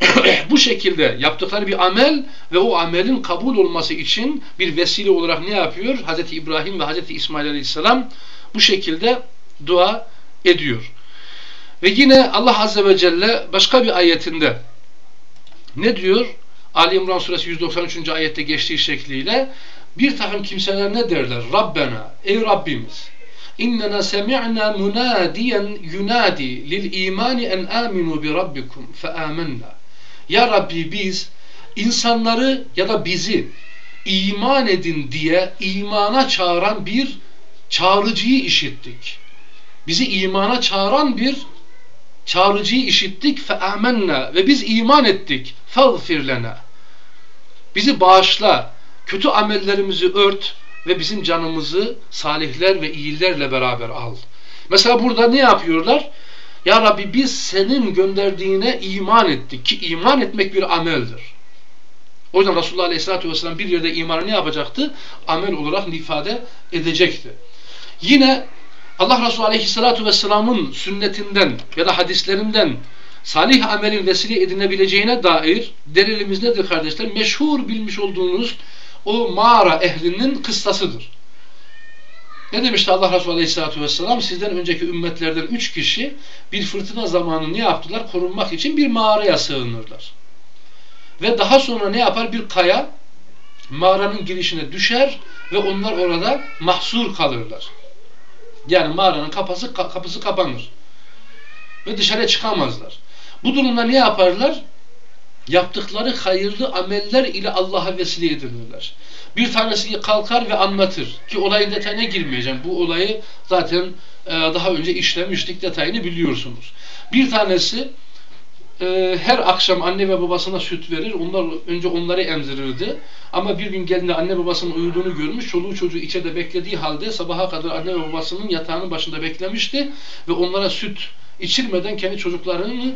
bu şekilde yaptıkları bir amel ve o amelin kabul olması için bir vesile olarak ne yapıyor? Hz. İbrahim ve Hz. İsmail Aleyhisselam bu şekilde dua ediyor. Ve yine Allah Azze ve Celle başka bir ayetinde ne diyor? Ali İmran suresi 193. ayette geçtiği şekliyle bir takım kimseler ne derler? Rabbena, ey Rabbimiz İnnena semi'na munadiyen yunadi lil imani en aminu bi rabbikum fe amennâ ya Rabbi biz insanları ya da bizi iman edin diye imana çağıran bir çağrıcıyı işittik. Bizi imana çağıran bir çağrıcıyı işittik fe amennâ ve biz iman ettik. Fagfir. Bizi bağışla. Kötü amellerimizi ört ve bizim canımızı salihler ve iyilerle beraber al. Mesela burada ne yapıyorlar? Ya Rabbi biz senin gönderdiğine iman ettik ki iman etmek bir ameldir. O yüzden Resulullah Aleyhisselatü Vesselam bir yerde imanı ne yapacaktı? Amel olarak ifade edecekti. Yine Allah Resulü Aleyhisselatü Vesselam'ın sünnetinden ya da hadislerinden salih amelin vesile edinebileceğine dair delilimiz nedir kardeşler? Meşhur bilmiş olduğunuz o mağara ehlinin kıssasıdır. Ne demişti Allah Resulü Aleyhisselatü Vesselam? Sizden önceki ümmetlerden üç kişi bir fırtına zamanı ne yaptılar? Korunmak için bir mağaraya sığınırlar. Ve daha sonra ne yapar? Bir kaya mağaranın girişine düşer ve onlar orada mahsur kalırlar. Yani mağaranın kapısı, kapısı kapanır. Ve dışarı çıkamazlar. Bu durumda ne yaparlar? Yaptıkları hayırlı ameller ile Allah'a vesile edilirler. Bir tanesi kalkar ve anlatır. Ki olayın detayına girmeyeceğim. Bu olayı zaten e, daha önce işlemiştik. Detayını biliyorsunuz. Bir tanesi e, her akşam anne ve babasına süt verir. Onlar önce onları emzirirdi. Ama bir gün geldiğinde anne babasının uyuduğunu görmüş. Çoluğu çocuğu içeride beklediği halde sabaha kadar anne ve babasının yatağının başında beklemişti. Ve onlara süt içirmeden kendi çocuklarını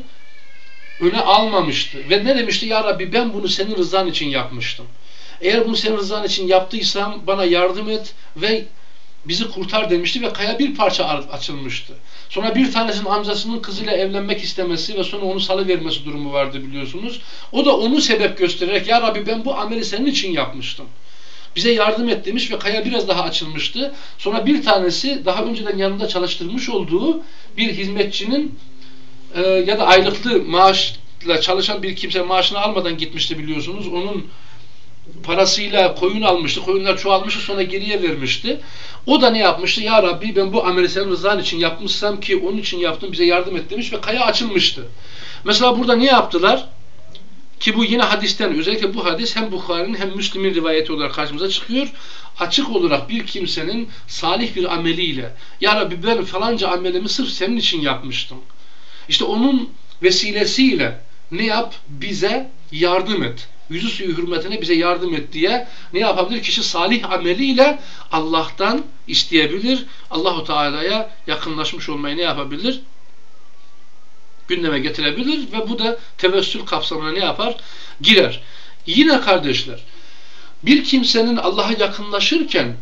öne almamıştı. Ve ne demişti? Ya Rabbi ben bunu senin rızan için yapmıştım. Eğer bunu senin rızan için yaptıysam bana yardım et ve bizi kurtar demişti ve kaya bir parça açılmıştı. Sonra bir tanesinin amcasının kızıyla evlenmek istemesi ve sonra onu salıvermesi durumu vardı biliyorsunuz. O da onu sebep göstererek ya Rabbi ben bu ameli senin için yapmıştım. Bize yardım et demiş ve kaya biraz daha açılmıştı. Sonra bir tanesi daha önceden yanında çalıştırmış olduğu bir hizmetçinin e, ya da aylıklı maaşla çalışan bir kimse maaşını almadan gitmişti biliyorsunuz. Onun parasıyla koyun almıştı. Koyunlar çoğalmıştı sonra geriye vermişti. O da ne yapmıştı? Ya Rabbi ben bu ameli senin rızan için yapmışsam ki onun için yaptım bize yardım et demiş ve kaya açılmıştı. Mesela burada ne yaptılar? Ki bu yine hadisten özellikle bu hadis hem Bukhari'nin hem Müslim'in rivayeti olarak karşımıza çıkıyor. Açık olarak bir kimsenin salih bir ameliyle Ya Rabbi ben falanca amelimi sırf senin için yapmıştım. İşte onun vesilesiyle ne yap? Bize yardım et yüzü suyu hürmetine bize yardım et diye ne yapabilir? Kişi salih ameliyle Allah'tan isteyebilir. Allahu Teala'ya yakınlaşmış olmayı ne yapabilir? Gündeme getirebilir ve bu da tevessül kapsamına ne yapar? Girer. Yine kardeşler bir kimsenin Allah'a yakınlaşırken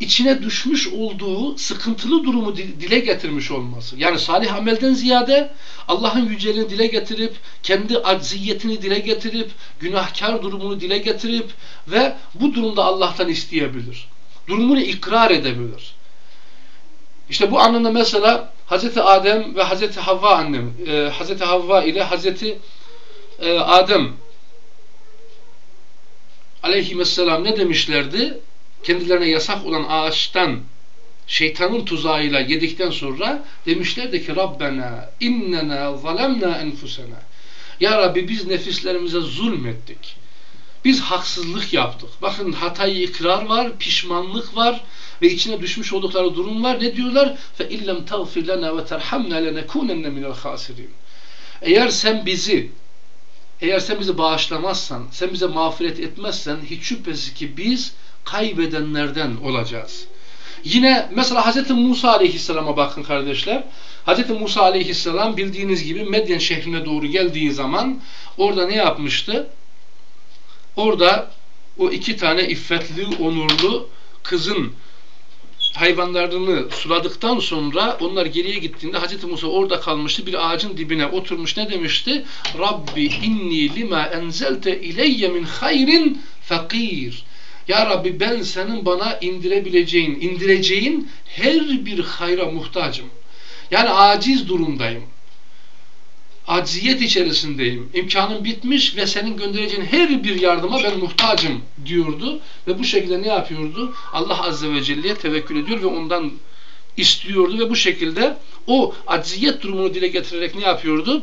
içine düşmüş olduğu sıkıntılı durumu dile getirmiş olması. Yani salih amelden ziyade Allah'ın yüceliğini dile getirip, kendi acziyetini dile getirip, günahkar durumunu dile getirip ve bu durumda Allah'tan isteyebilir. Durumunu ikrar edebilir. İşte bu anlamda mesela Hazreti Adem ve Hazreti Havva annem, e, Hazreti Havva ile Hazreti e, Adem aleyhisselam ne demişlerdi? Kendilerine yasak olan ağaçtan şeytanın tuzağıyla yedikten sonra demişlerdi ki Rabbena innena zalemna enfusena Ya Rabbi biz nefislerimize zulmettik. Biz haksızlık yaptık. Bakın hatayı ikrar var, pişmanlık var ve içine düşmüş oldukları durum var. Ne diyorlar? Fe illem tağfir lena ve terhamna lenekunenne minel hasirin. Eğer sen bizi eğer sen bizi bağışlamazsan, sen bize mağfiret etmezsen hiç şüphesiz ki biz kaybedenlerden olacağız. Yine mesela Hz. Musa aleyhisselama bakın kardeşler. Hz. Musa aleyhisselam bildiğiniz gibi Medyen şehrine doğru geldiği zaman orada ne yapmıştı? Orada o iki tane iffetli, onurlu kızın hayvanlarını suladıktan sonra onlar geriye gittiğinde Hz. Musa orada kalmıştı. Bir ağacın dibine oturmuş ne demişti? Rabbi inni lima enzelte ileyye min hayrin fakir. Ya Rabbi ben senin bana indirebileceğin, indireceğin her bir hayra muhtacım. Yani aciz durumdayım. Acziyet içerisindeyim. İmkanım bitmiş ve senin göndereceğin her bir yardıma ben muhtacım diyordu. Ve bu şekilde ne yapıyordu? Allah Azze ve Celle'ye tevekkül ediyor ve ondan istiyordu ve bu şekilde o acziyet durumunu dile getirerek ne yapıyordu?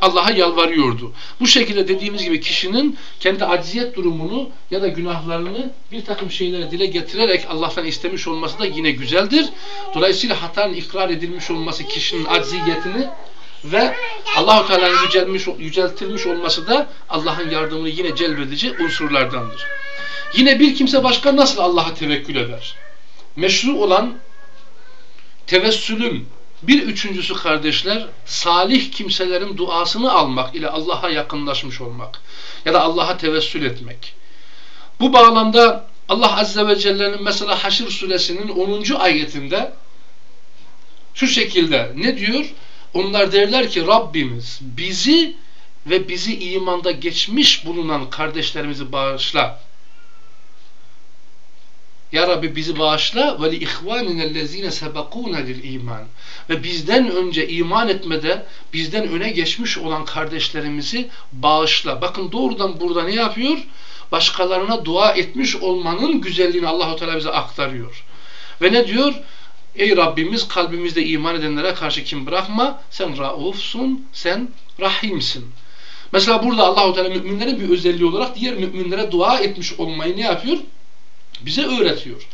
Allah'a yalvarıyordu. Bu şekilde dediğimiz gibi kişinin kendi acziyet durumunu ya da günahlarını bir takım şeylere dile getirerek Allah'tan istemiş olması da yine güzeldir. Dolayısıyla hatanın ikrar edilmiş olması kişinin acziyetini ve Allahu Teala'nın yücelmiş, yüceltilmiş olması da Allah'ın yardımını yine celbedici unsurlardandır. Yine bir kimse başka nasıl Allah'a tevekkül eder? Meşru olan tevessülün bir üçüncüsü kardeşler salih kimselerin duasını almak ile Allah'a yakınlaşmış olmak ya da Allah'a tevessül etmek. Bu bağlamda Allah Azze ve Celle'nin mesela Haşr suresinin 10. ayetinde şu şekilde ne diyor? Onlar derler ki Rabbimiz bizi ve bizi imanda geçmiş bulunan kardeşlerimizi bağışla. Ya Rabbi bizi bağışla ve li ihvaninellezine sebekuna lil iman. Ve bizden önce iman etmede bizden öne geçmiş olan kardeşlerimizi bağışla. Bakın doğrudan burada ne yapıyor? Başkalarına dua etmiş olmanın güzelliğini Allahu Teala bize aktarıyor. Ve ne diyor? Ey Rabbimiz kalbimizde iman edenlere karşı kim bırakma. Sen raufsun, sen rahimsin. Mesela burada Allahu Teala müminlerin bir özelliği olarak diğer müminlere dua etmiş olmayı ne yapıyor? Bize öğretiyor.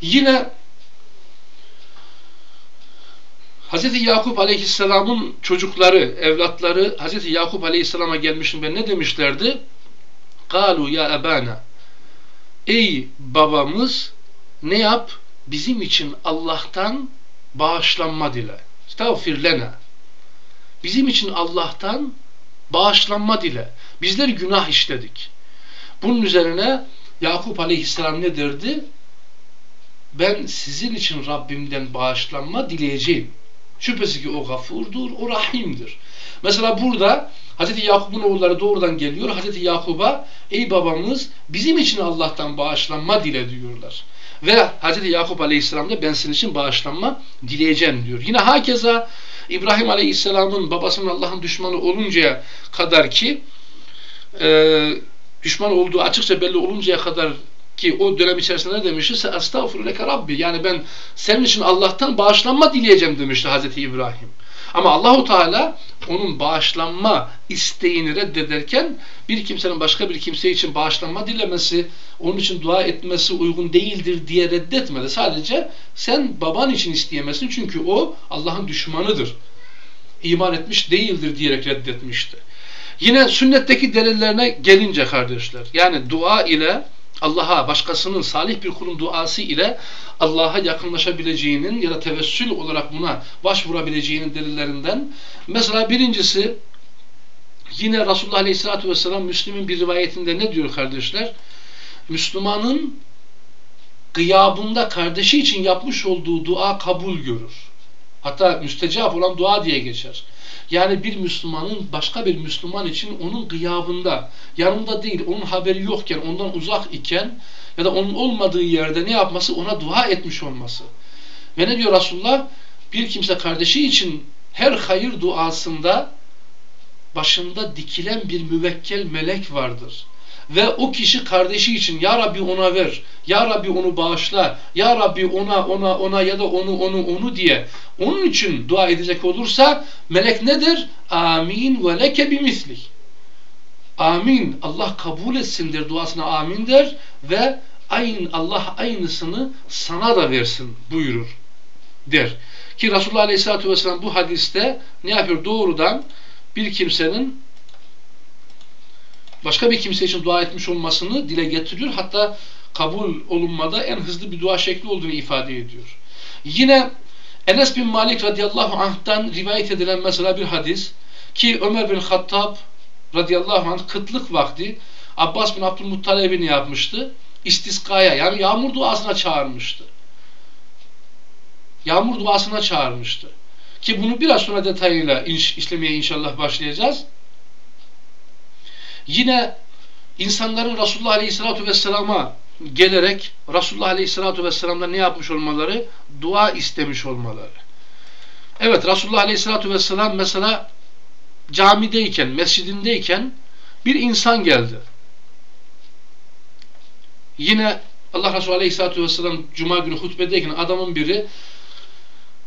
Yine Hz. Yakup Aleyhisselam'ın çocukları, evlatları Hz. Yakup Aleyhisselam'a gelmiş ve ne demişlerdi? Kalu ya ebana Ey babamız ne yap? bizim için Allah'tan bağışlanma dile. Estağfir lena. Bizim için Allah'tan bağışlanma dile. Bizler günah işledik. Bunun üzerine Yakup Aleyhisselam ne derdi? Ben sizin için Rabbimden bağışlanma dileyeceğim. Şüphesiz ki o gafurdur, o rahimdir. Mesela burada Hz. Yakup'un oğulları doğrudan geliyor. Hz. Yakup'a ey babamız bizim için Allah'tan bağışlanma dile diyorlar. Ve Hz. Yakup Aleyhisselam da ben senin için bağışlanma dileyeceğim diyor. Yine hakeza İbrahim Aleyhisselam'ın babasının Allah'ın düşmanı oluncaya kadar ki e, düşman olduğu açıkça belli oluncaya kadar ki o dönem içerisinde ne demişti? Estağfurullah Rabbi. Yani ben senin için Allah'tan bağışlanma dileyeceğim demişti Hazreti İbrahim. Ama Allahu Teala onun bağışlanma isteğini reddederken bir kimsenin başka bir kimse için bağışlanma dilemesi, onun için dua etmesi uygun değildir diye reddetmedi. Sadece sen baban için isteyemesin çünkü o Allah'ın düşmanıdır. İman etmiş değildir diyerek reddetmişti. Yine sünnetteki delillerine gelince kardeşler, yani dua ile Allah'a başkasının salih bir kulun duası ile Allah'a yakınlaşabileceğinin ya da tevessül olarak buna başvurabileceğinin delillerinden mesela birincisi yine Resulullah Aleyhisselatü Vesselam Müslüm'ün bir rivayetinde ne diyor kardeşler? Müslümanın gıyabında kardeşi için yapmış olduğu dua kabul görür. Hatta müstecap olan dua diye geçer. Yani bir Müslümanın başka bir Müslüman için onun gıyabında, yanında değil, onun haberi yokken, ondan uzak iken ya da onun olmadığı yerde ne yapması? Ona dua etmiş olması. Ve ne diyor Resulullah? Bir kimse kardeşi için her hayır duasında başında dikilen bir müvekkel melek vardır. Ve o kişi kardeşi için Ya Rabbi ona ver, Ya Rabbi onu bağışla, Ya Rabbi ona ona ona ya da onu onu onu diye onun için dua edecek olursa melek nedir? Amin ve leke bimisli. Amin. Allah kabul etsindir duasına amin der ve aynı Allah aynısını sana da versin buyurur der. Ki Resulullah Aleyhisselatü Vesselam bu hadiste ne yapıyor? Doğrudan bir kimsenin başka bir kimse için dua etmiş olmasını dile getiriyor. Hatta kabul olunmada en hızlı bir dua şekli olduğunu ifade ediyor. Yine Enes bin Malik radıyallahu anh'tan rivayet edilen mesela bir hadis ki Ömer bin Hattab radıyallahu anh kıtlık vakti Abbas bin Abdülmuttalib'i yapmıştı? İstiskaya yani yağmur duasına çağırmıştı. Yağmur duasına çağırmıştı. Ki bunu biraz sonra detayıyla iş, işlemeye inşallah başlayacağız. Yine insanların Resulullah Aleyhisselatü Vesselam'a gelerek Resulullah Aleyhisselatü Vesselam'dan ne yapmış olmaları? Dua istemiş olmaları. Evet Resulullah Aleyhisselatü Vesselam mesela camideyken, mescidindeyken bir insan geldi. Yine Allah Resulü Aleyhisselatü Vesselam Cuma günü hutbedeyken adamın biri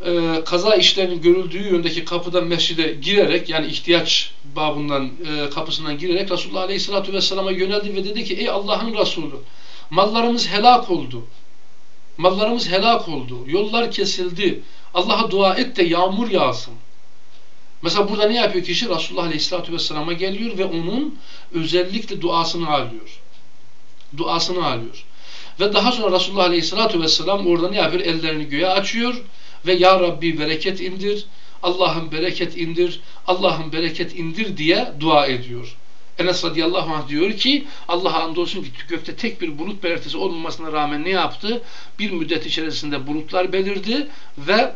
e, kaza işlerinin görüldüğü yöndeki kapıdan mescide girerek yani ihtiyaç babından e, kapısından girerek Resulullah Aleyhisselatü Vesselam'a yöneldi ve dedi ki ey Allah'ın Resulü mallarımız helak oldu. Mallarımız helak oldu. Yollar kesildi. Allah'a dua et de yağmur yağsın. Mesela burada ne yapıyor kişi? Resulullah Aleyhisselatü Vesselam'a geliyor ve onun özellikle duasını alıyor. Duasını alıyor. Ve daha sonra Resulullah Aleyhisselatü Vesselam orada ne yapıyor? Ellerini göğe açıyor ve Ya Rabbi bereket indir, Allah'ım bereket indir, Allah'ım bereket indir diye dua ediyor. Enes radıyallahu anh diyor ki Allah'a andolsun ki gökte tek bir bulut belirtisi olmamasına rağmen ne yaptı? Bir müddet içerisinde bulutlar belirdi ve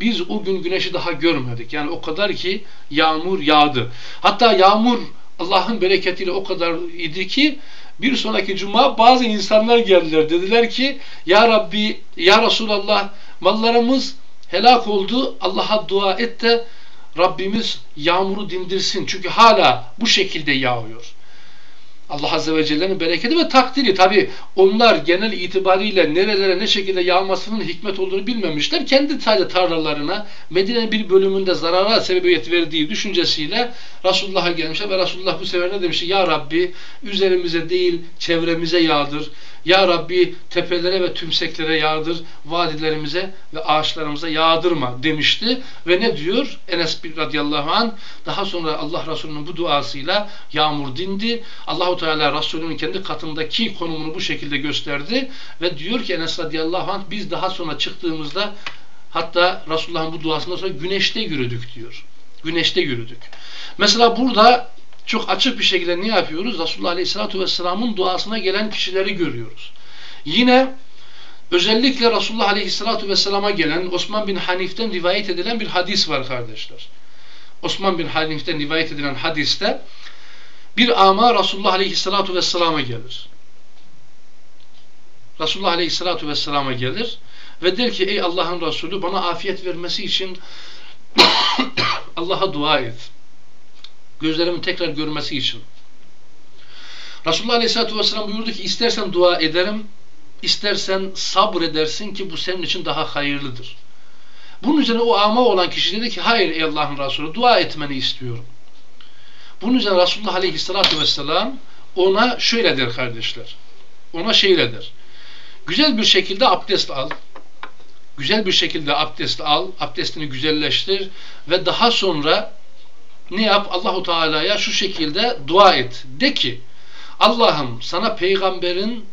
biz o gün güneşi daha görmedik. Yani o kadar ki yağmur yağdı. Hatta yağmur Allah'ın bereketiyle o kadar idi ki bir sonraki cuma bazı insanlar geldiler. Dediler ki Ya Rabbi, Ya Resulallah mallarımız helak oldu. Allah'a dua et de Rabbimiz yağmuru dindirsin. Çünkü hala bu şekilde yağıyor. Allah Azze ve Celle'nin bereketi ve takdiri. Tabi onlar genel itibariyle nerelere ne şekilde yağmasının hikmet olduğunu bilmemişler. Kendi sadece tarlalarına Medine'nin bir bölümünde zarara sebebiyet verdiği düşüncesiyle Resulullah'a gelmişler ve Resulullah bu sefer ne demiş? Ya Rabbi üzerimize değil çevremize yağdır. Ya Rabbi tepelere ve tümseklere yağdır, vadilerimize ve ağaçlarımıza yağdırma demişti. Ve ne diyor? Enes radıyallahu an daha sonra Allah Resulü'nün bu duasıyla yağmur dindi. Allahu Teala Resulü'nün kendi katındaki konumunu bu şekilde gösterdi ve diyor ki Enes radıyallahu anh biz daha sonra çıktığımızda hatta Resulullah'ın bu duasından sonra güneşte yürüdük diyor. Güneşte yürüdük. Mesela burada çok açık bir şekilde ne yapıyoruz? Resulullah Aleyhisselatü Vesselam'ın duasına gelen kişileri görüyoruz. Yine özellikle Resulullah Aleyhisselatü Vesselam'a gelen Osman bin Hanif'ten rivayet edilen bir hadis var kardeşler. Osman bin Hanif'ten rivayet edilen hadiste bir ama Resulullah Aleyhisselatü Vesselam'a gelir. Resulullah Aleyhisselatü Vesselam'a gelir ve der ki ey Allah'ın Resulü bana afiyet vermesi için Allah'a dua et gözlerimin tekrar görmesi için. Resulullah Aleyhisselatü Vesselam buyurdu ki istersen dua ederim, istersen sabredersin ki bu senin için daha hayırlıdır. Bunun üzerine o ama olan kişi dedi ki hayır ey Allah'ın Resulü dua etmeni istiyorum. Bunun üzerine Resulullah Aleyhisselatü Vesselam ona şöyle der kardeşler. Ona şöyle der. Güzel bir şekilde abdest al. Güzel bir şekilde abdest al. Abdestini güzelleştir. Ve daha sonra ne yap? Allahu Teala'ya şu şekilde dua et. De ki Allah'ım sana peygamberin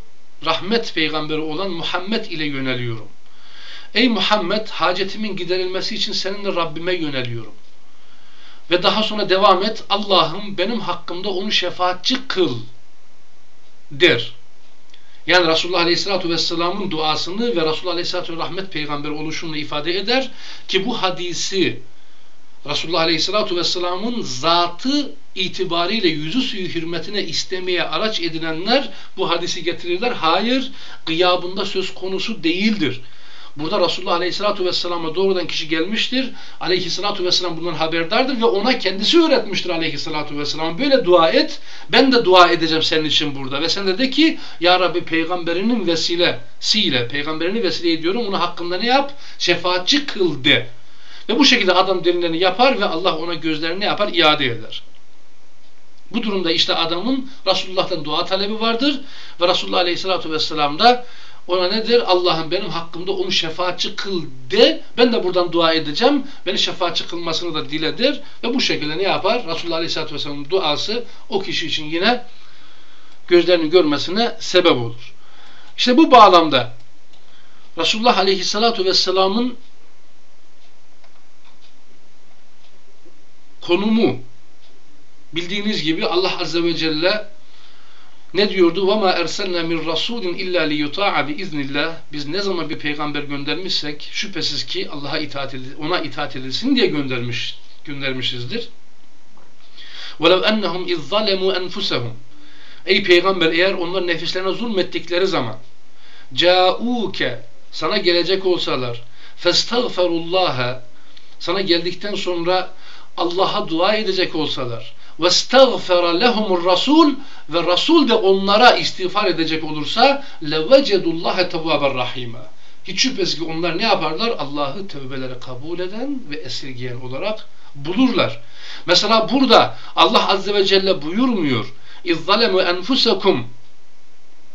rahmet peygamberi olan Muhammed ile yöneliyorum. Ey Muhammed hacetimin giderilmesi için seninle Rabbime yöneliyorum. Ve daha sonra devam et. Allah'ım benim hakkımda onu şefaatçi kıl der. Yani Resulullah Aleyhisselatü Vesselam'ın duasını ve Resulullah Aleyhisselatü Rahmet peygamberi oluşunu ifade eder ki bu hadisi Resulullah Aleyhisselatü Vesselam'ın zatı itibariyle yüzü suyu hürmetine istemeye araç edinenler bu hadisi getirirler. Hayır, gıyabında söz konusu değildir. Burada Resulullah Aleyhisselatü Vesselam'a doğrudan kişi gelmiştir. Aleyhisselatü Vesselam bundan haberdardır ve ona kendisi öğretmiştir Aleyhisselatü Vesselam. Böyle dua et. Ben de dua edeceğim senin için burada. Ve sen de de ki Ya Rabbi peygamberinin vesilesiyle, peygamberini vesile ediyorum. Onu hakkında ne yap? Şefaatçi kıl de. Ve bu şekilde adam denilerini yapar ve Allah ona gözlerini yapar? İade eder. Bu durumda işte adamın Resulullah'tan dua talebi vardır ve Resulullah Aleyhisselatü Vesselam da ona nedir? Allah'ım benim hakkımda onu şefaatçi kıl de ben de buradan dua edeceğim. Beni şefaatçi kılmasını da diledir ve bu şekilde ne yapar? Resulullah Aleyhisselatü Vesselam'ın duası o kişi için yine gözlerini görmesine sebep olur. İşte bu bağlamda Resulullah Aleyhisselatü Vesselam'ın konumu bildiğiniz gibi Allah Azze ve Celle ne diyordu? وَمَا اَرْسَلْنَا مِنْ رَسُولٍ اِلَّا لِيُطَاعَ بِاِذْنِ Biz ne zaman bir peygamber göndermişsek şüphesiz ki Allah'a itaat edilsin, ona itaat edilsin diye göndermiş göndermişizdir. وَلَوْ اَنَّهُمْ اِذْ ظَلَمُوا اَنْفُسَهُمْ Ey peygamber eğer onlar nefislerine zulmettikleri zaman ca'uke sana gelecek olsalar festagferullaha sana geldikten sonra Allah'a dua edecek olsalar ve stagfera lehumur rasul ve rasul de onlara istiğfar edecek olursa levecedullaha tevvaber rahime. Hiç şüphesiz ki onlar ne yaparlar? Allah'ı tevbeleri kabul eden ve esirgeyen olarak bulurlar. Mesela burada Allah Azze ve Celle buyurmuyor. İzzalemu enfusekum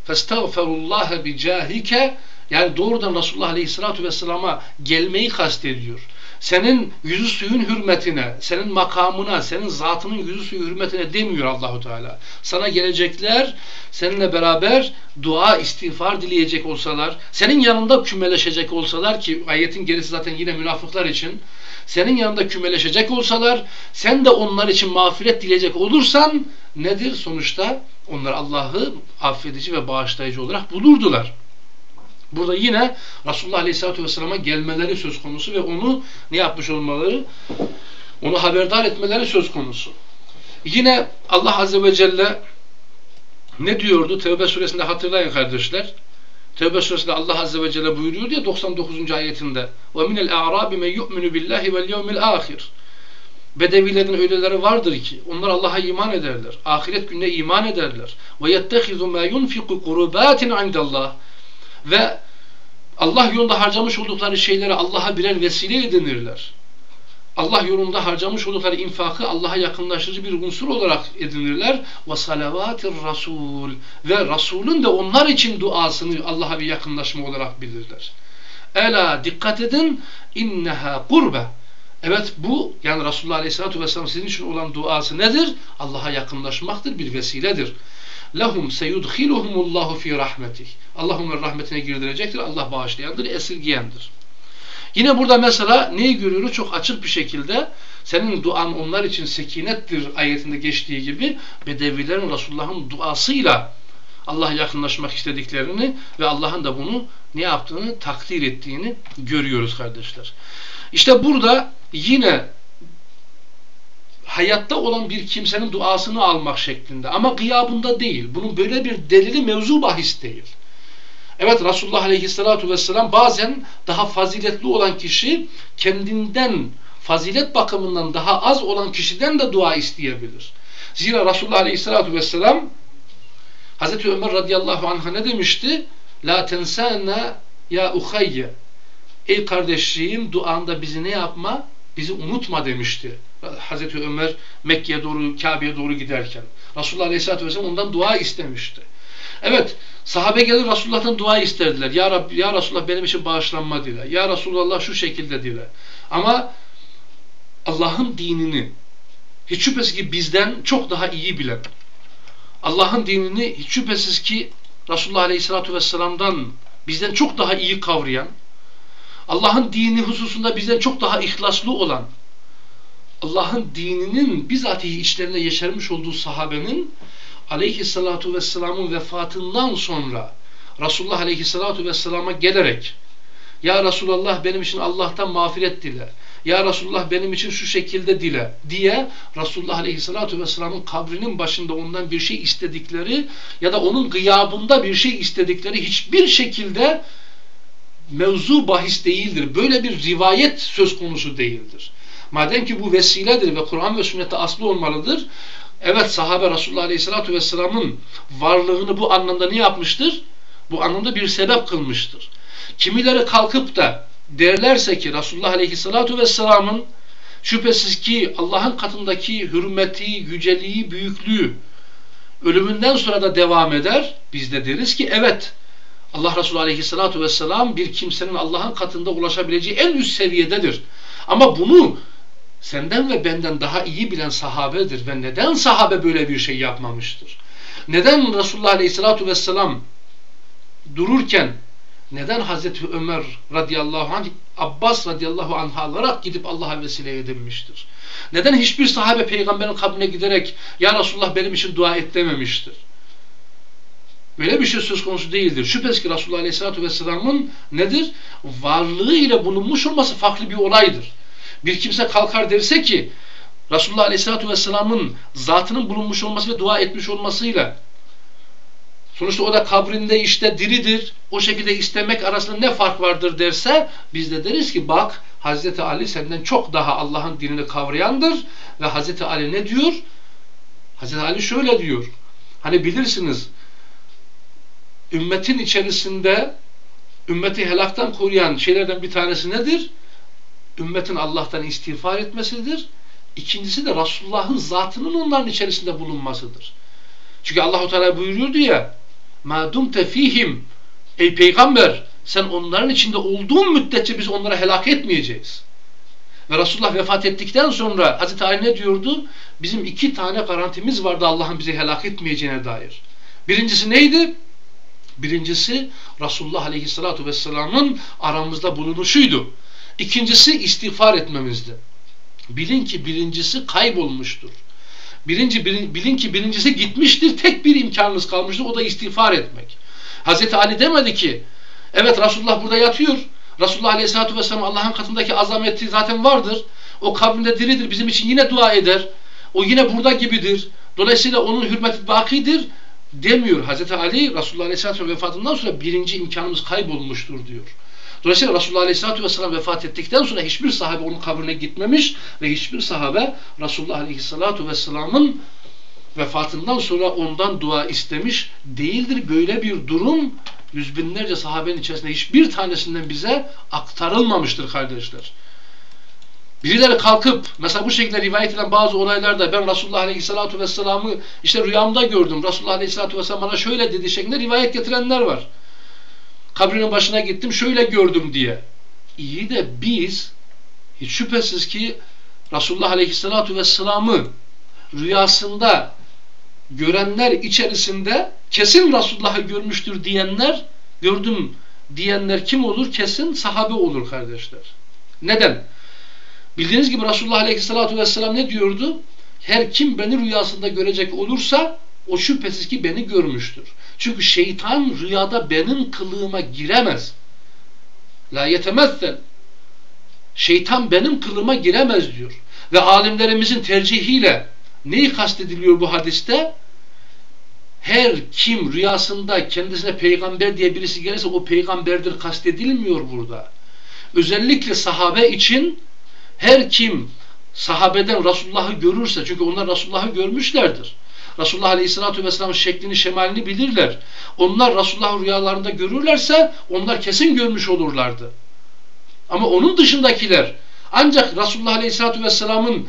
festagferullaha bicahike yani doğrudan Resulullah Aleyhisselatü Vesselam'a gelmeyi kastediyor senin yüzü suyun hürmetine, senin makamına, senin zatının yüzü suyu hürmetine demiyor Allahu Teala. Sana gelecekler, seninle beraber dua, istiğfar dileyecek olsalar, senin yanında kümeleşecek olsalar ki ayetin gerisi zaten yine münafıklar için senin yanında kümeleşecek olsalar, sen de onlar için mağfiret dileyecek olursan nedir sonuçta? Onlar Allah'ı affedici ve bağışlayıcı olarak bulurdular. Burada yine Resulullah Aleyhisselatü Vesselam'a gelmeleri söz konusu ve onu ne yapmış olmaları? Onu haberdar etmeleri söz konusu. Yine Allah Azze ve Celle ne diyordu? Tevbe suresinde hatırlayın kardeşler. Tevbe suresinde Allah Azze ve Celle buyuruyor ya 99. ayetinde وَمِنَ الْاَعْرَابِ مَنْ يُؤْمِنُ بِاللّٰهِ وَالْيَوْمِ الْآخِرِ Bedevilerin öyleleri vardır ki onlar Allah'a iman ederler. Ahiret gününe iman ederler. وَيَتَّخِذُ مَا يُنْفِقُ قُرُبَاتٍ عِنْدَ اللّٰهِ ve Allah yolunda harcamış oldukları şeyleri Allah'a birer vesile edinirler. Allah yolunda harcamış oldukları infakı Allah'a yakınlaştırıcı bir unsur olarak edinirler. Ve salavatir rasul ve Resulün de onlar için duasını Allah'a bir yakınlaşma olarak bilirler. Ela dikkat edin inneha kurbe. Evet bu yani Resulullah Aleyhisselatü Vesselam sizin için olan duası nedir? Allah'a yakınlaşmaktır, bir vesiledir lehum seyudhiluhumullahu fi rahmetih. Allah onları rahmetine girdirecektir. Allah bağışlayandır, esirgiyendir. Yine burada mesela neyi görüyoruz? Çok açık bir şekilde senin duan onlar için sekinettir ayetinde geçtiği gibi Bedevilerin Resulullah'ın duasıyla Allah'a yakınlaşmak istediklerini ve Allah'ın da bunu ne yaptığını takdir ettiğini görüyoruz kardeşler. İşte burada yine hayatta olan bir kimsenin duasını almak şeklinde ama gıyabında değil. Bunun böyle bir delili mevzu bahis değil. Evet Resulullah Aleyhisselatü Vesselam bazen daha faziletli olan kişi kendinden fazilet bakımından daha az olan kişiden de dua isteyebilir. Zira Resulullah Aleyhisselatü Vesselam Hazreti Ömer radıyallahu anh'a ne demişti? La tensana ya uhayye Ey kardeşliğim duanda bizi ne yapma? Bizi unutma demişti. Hazreti Ömer Mekke'ye doğru, Kabe'ye doğru giderken. Resulullah Aleyhisselatü Vesselam ondan dua istemişti. Evet, sahabe gelir Resulullah'tan dua isterdiler. Ya Rabbi, ya Resulullah benim için bağışlanma dile. Ya Resulullah şu şekilde dile. Ama Allah'ın dinini hiç şüphesiz ki bizden çok daha iyi bilen, Allah'ın dinini hiç şüphesiz ki Resulullah Aleyhisselatü Vesselam'dan bizden çok daha iyi kavrayan, Allah'ın dini hususunda bizden çok daha ihlaslı olan, Allah'ın dininin bizatihi içlerinde yeşermiş olduğu sahabenin aleyhissalatu vesselamın vefatından sonra Resulullah aleyhissalatu vesselama gelerek Ya Resulallah benim için Allah'tan mağfiret dile. Ya Resulullah benim için şu şekilde dile diye Resulullah Aleyhisselatü Vesselam'ın kabrinin başında ondan bir şey istedikleri ya da onun gıyabında bir şey istedikleri hiçbir şekilde mevzu bahis değildir. Böyle bir rivayet söz konusu değildir. Madem ki bu vesiledir ve Kur'an ve sünnette aslı olmalıdır. Evet sahabe Resulullah Aleyhisselatü Vesselam'ın varlığını bu anlamda ne yapmıştır? Bu anlamda bir sebep kılmıştır. Kimileri kalkıp da derlerse ki Resulullah Aleyhisselatü Vesselam'ın şüphesiz ki Allah'ın katındaki hürmeti, yüceliği, büyüklüğü ölümünden sonra da devam eder. Biz de deriz ki evet Allah Resulü Aleyhisselatü Vesselam bir kimsenin Allah'ın katında ulaşabileceği en üst seviyededir. Ama bunu senden ve benden daha iyi bilen sahabedir ve neden sahabe böyle bir şey yapmamıştır? Neden Resulullah Aleyhisselatü Vesselam dururken neden Hazreti Ömer radıyallahu anh Abbas radıyallahu anh alarak gidip Allah'a vesile edinmiştir? Neden hiçbir sahabe peygamberin kabrine giderek ya Resulullah benim için dua et dememiştir? Böyle bir şey söz konusu değildir. Şüphesiz ki Resulullah Aleyhisselatü Vesselam'ın nedir? Varlığı ile bulunmuş olması farklı bir olaydır. Bir kimse kalkar derse ki Resulullah Aleyhisselatü Vesselam'ın zatının bulunmuş olması ve dua etmiş olmasıyla sonuçta o da kabrinde işte diridir. O şekilde istemek arasında ne fark vardır derse biz de deriz ki bak Hazreti Ali senden çok daha Allah'ın dinini kavrayandır ve Hazreti Ali ne diyor? Hazreti Ali şöyle diyor. Hani bilirsiniz ümmetin içerisinde ümmeti helaktan koruyan şeylerden bir tanesi nedir? Ümmetin Allah'tan istiğfar etmesidir. İkincisi de Resulullah'ın zatının onların içerisinde bulunmasıdır. Çünkü Allahu Teala buyuruyordu ya: "Ma dumte fihim" Ey peygamber, sen onların içinde olduğun müddetçe biz onları helak etmeyeceğiz. Ve Resulullah vefat ettikten sonra Hazreti Ali ne diyordu? Bizim iki tane garantimiz vardı Allah'ın bizi helak etmeyeceğine dair. Birincisi neydi? Birincisi Resulullah Aleyhisselatü Vesselam'ın aramızda bulunuşuydu. İkincisi istiğfar etmemizdi. Bilin ki birincisi kaybolmuştur. Birinci, bilin ki birincisi gitmiştir. Tek bir imkanınız kalmıştır. O da istiğfar etmek. Hazreti Ali demedi ki evet Resulullah burada yatıyor. Resulullah Aleyhisselatü Vesselam Allah'ın katındaki azameti zaten vardır. O kabrinde diridir. Bizim için yine dua eder. O yine burada gibidir. Dolayısıyla onun hürmeti bakidir demiyor. Hazreti Ali Resulullah Aleyhisselatü vefatından sonra birinci imkanımız kaybolmuştur diyor. Dolayısıyla Resulullah Aleyhisselatü Vesselam vefat ettikten sonra hiçbir sahabe onun kabrine gitmemiş ve hiçbir sahabe Resulullah Aleyhisselatü Vesselam'ın vefatından sonra ondan dua istemiş değildir. Böyle bir durum yüz binlerce sahabenin içerisinde hiçbir tanesinden bize aktarılmamıştır kardeşler. Birileri kalkıp mesela bu şekilde rivayet edilen bazı olaylarda ben Resulullah Aleyhisselatü Vesselam'ı işte rüyamda gördüm. Resulullah Aleyhisselatü Vesselam bana şöyle dedi şeklinde rivayet getirenler var. Kabrinin başına gittim şöyle gördüm diye. İyi de biz hiç şüphesiz ki Resulullah Aleyhisselatü Vesselam'ı rüyasında görenler içerisinde kesin Resulullah'ı görmüştür diyenler gördüm diyenler kim olur? Kesin sahabe olur kardeşler. Neden? Bildiğiniz gibi Resulullah Aleyhisselatü Vesselam ne diyordu? Her kim beni rüyasında görecek olursa o şüphesiz ki beni görmüştür. Çünkü şeytan rüyada benim kılığıma giremez. La yetemezsen. Şeytan benim kılığıma giremez diyor. Ve alimlerimizin tercihiyle neyi kastediliyor bu hadiste? Her kim rüyasında kendisine peygamber diye birisi gelirse o peygamberdir kastedilmiyor burada. Özellikle sahabe için her kim sahabeden Resulullah'ı görürse çünkü onlar Resulullah'ı görmüşlerdir. Resulullah Aleyhisselatü Vesselam'ın şeklini, şemalini bilirler. Onlar Resulullah rüyalarında görürlerse onlar kesin görmüş olurlardı. Ama onun dışındakiler ancak Resulullah Aleyhisselatü Vesselam'ın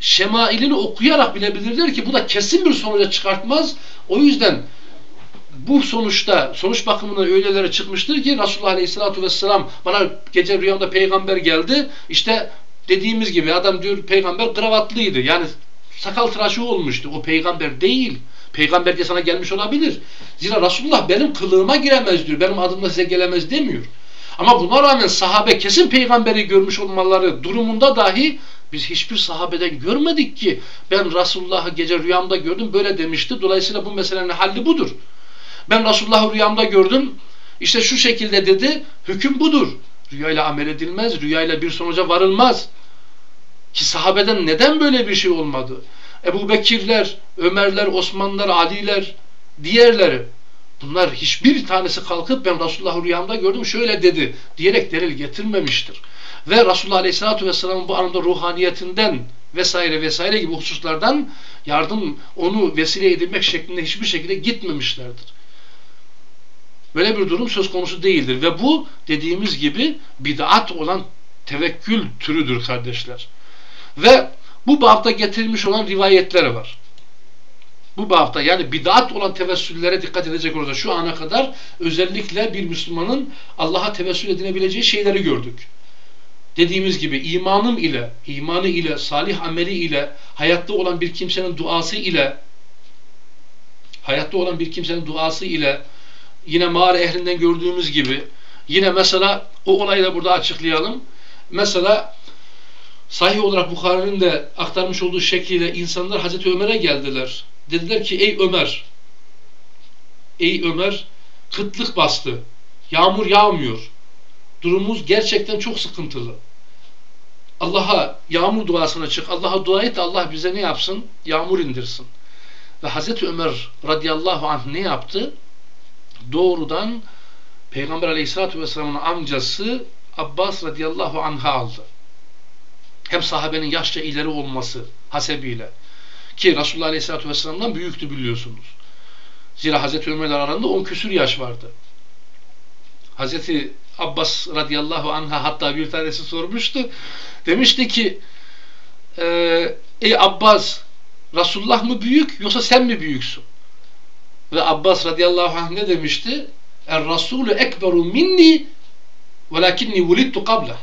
şemailini okuyarak bilebilirler ki bu da kesin bir sonuca çıkartmaz. O yüzden bu sonuçta sonuç bakımından öylelere çıkmıştır ki Resulullah Aleyhisselatü Vesselam bana gece rüyamda peygamber geldi. İşte dediğimiz gibi adam diyor peygamber kravatlıydı. Yani sakal tıraşı olmuştu. O peygamber değil. Peygamber de sana gelmiş olabilir. Zira Resulullah benim kılığıma giremez diyor. Benim adımla size gelemez demiyor. Ama buna rağmen sahabe kesin peygamberi görmüş olmaları durumunda dahi biz hiçbir sahabeden görmedik ki ben Resulullah'ı gece rüyamda gördüm böyle demişti. Dolayısıyla bu meselenin halli budur. Ben Resulullah'ı rüyamda gördüm. İşte şu şekilde dedi. Hüküm budur. Rüyayla amel edilmez. Rüyayla bir sonuca varılmaz. Ki sahabeden neden böyle bir şey olmadı? Ebu Bekirler, Ömerler, Osmanlılar, Aliler, diğerleri. Bunlar hiçbir tanesi kalkıp ben Resulullah'ı rüyamda gördüm şöyle dedi diyerek delil getirmemiştir. Ve Resulullah Aleyhisselatü Vesselam'ın bu anında ruhaniyetinden vesaire vesaire gibi hususlardan yardım onu vesile edilmek şeklinde hiçbir şekilde gitmemişlerdir. Böyle bir durum söz konusu değildir ve bu dediğimiz gibi bid'at olan tevekkül türüdür kardeşler. Ve bu babda getirilmiş olan rivayetler var. Bu babda yani bid'at olan tevessüllere dikkat edecek olursa şu ana kadar özellikle bir Müslümanın Allah'a tevessül edinebileceği şeyleri gördük. Dediğimiz gibi imanım ile, imanı ile, salih ameli ile, hayatta olan bir kimsenin duası ile, hayatta olan bir kimsenin duası ile, yine mağara ehlinden gördüğümüz gibi, yine mesela o olayı da burada açıklayalım. Mesela sahih olarak Bukhari'nin de aktarmış olduğu şekliyle insanlar Hazreti Ömer'e geldiler. Dediler ki ey Ömer, ey Ömer kıtlık bastı, yağmur yağmıyor. Durumumuz gerçekten çok sıkıntılı. Allah'a yağmur duasına çık. Allah'a dua et Allah bize ne yapsın? Yağmur indirsin. Ve Hazreti Ömer radıyallahu anh ne yaptı? Doğrudan Peygamber aleyhissalatü vesselamın amcası Abbas radıyallahu anh'a aldı. Hem sahabenin yaşça ileri olması hasebiyle. Ki Resulullah aleyhissalatü vesselam'dan büyüktü biliyorsunuz. Zira Hazreti Ömer'le arasında 10 küsür yaş vardı. Hazreti Abbas radıyallahu anh'a hatta bir tanesi sormuştu. Demişti ki e, ey Abbas Resulullah mı büyük yoksa sen mi büyüksün? Ve Abbas radıyallahu anh ne demişti? Er Resulü ekberu minni velakinni vulittu kabla.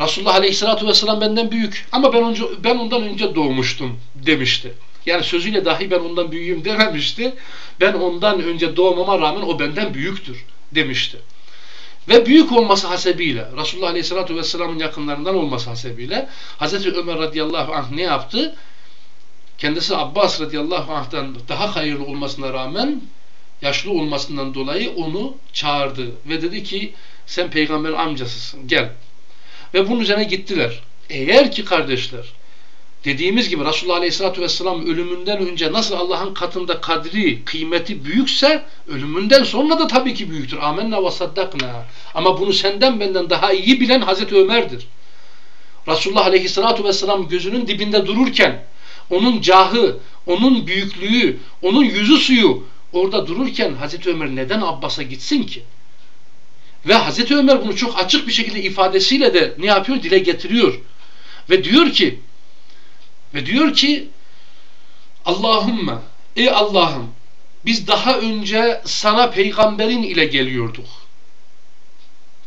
Resulullah aleyhissalatu vesselam benden büyük ama ben, önce, ben ondan önce doğmuştum demişti. Yani sözüyle dahi ben ondan büyüğüm dememişti. Ben ondan önce doğmama rağmen o benden büyüktür demişti. Ve büyük olması hasebiyle, Resulullah Aleyhisselatü Vesselam'ın yakınlarından olması hasebiyle Hazreti Ömer radıyallahu anh ne yaptı? Kendisi Abbas radıyallahu anh'tan daha hayırlı olmasına rağmen yaşlı olmasından dolayı onu çağırdı ve dedi ki sen peygamber amcasısın gel. Ve bunun üzerine gittiler. Eğer ki kardeşler dediğimiz gibi Resulullah Aleyhisselatü Vesselam ölümünden önce nasıl Allah'ın katında kadri, kıymeti büyükse ölümünden sonra da tabii ki büyüktür. Amenna ve saddakna. Ama bunu senden benden daha iyi bilen Hazreti Ömer'dir. Resulullah Aleyhisselatü Vesselam gözünün dibinde dururken onun cahı, onun büyüklüğü, onun yüzü suyu orada dururken Hazreti Ömer neden Abbas'a gitsin ki? Ve Hazreti Ömer bunu çok açık bir şekilde ifadesiyle de ne yapıyor? Dile getiriyor. Ve diyor ki ve diyor ki Allahümme ey Allah'ım biz daha önce sana peygamberin ile geliyorduk.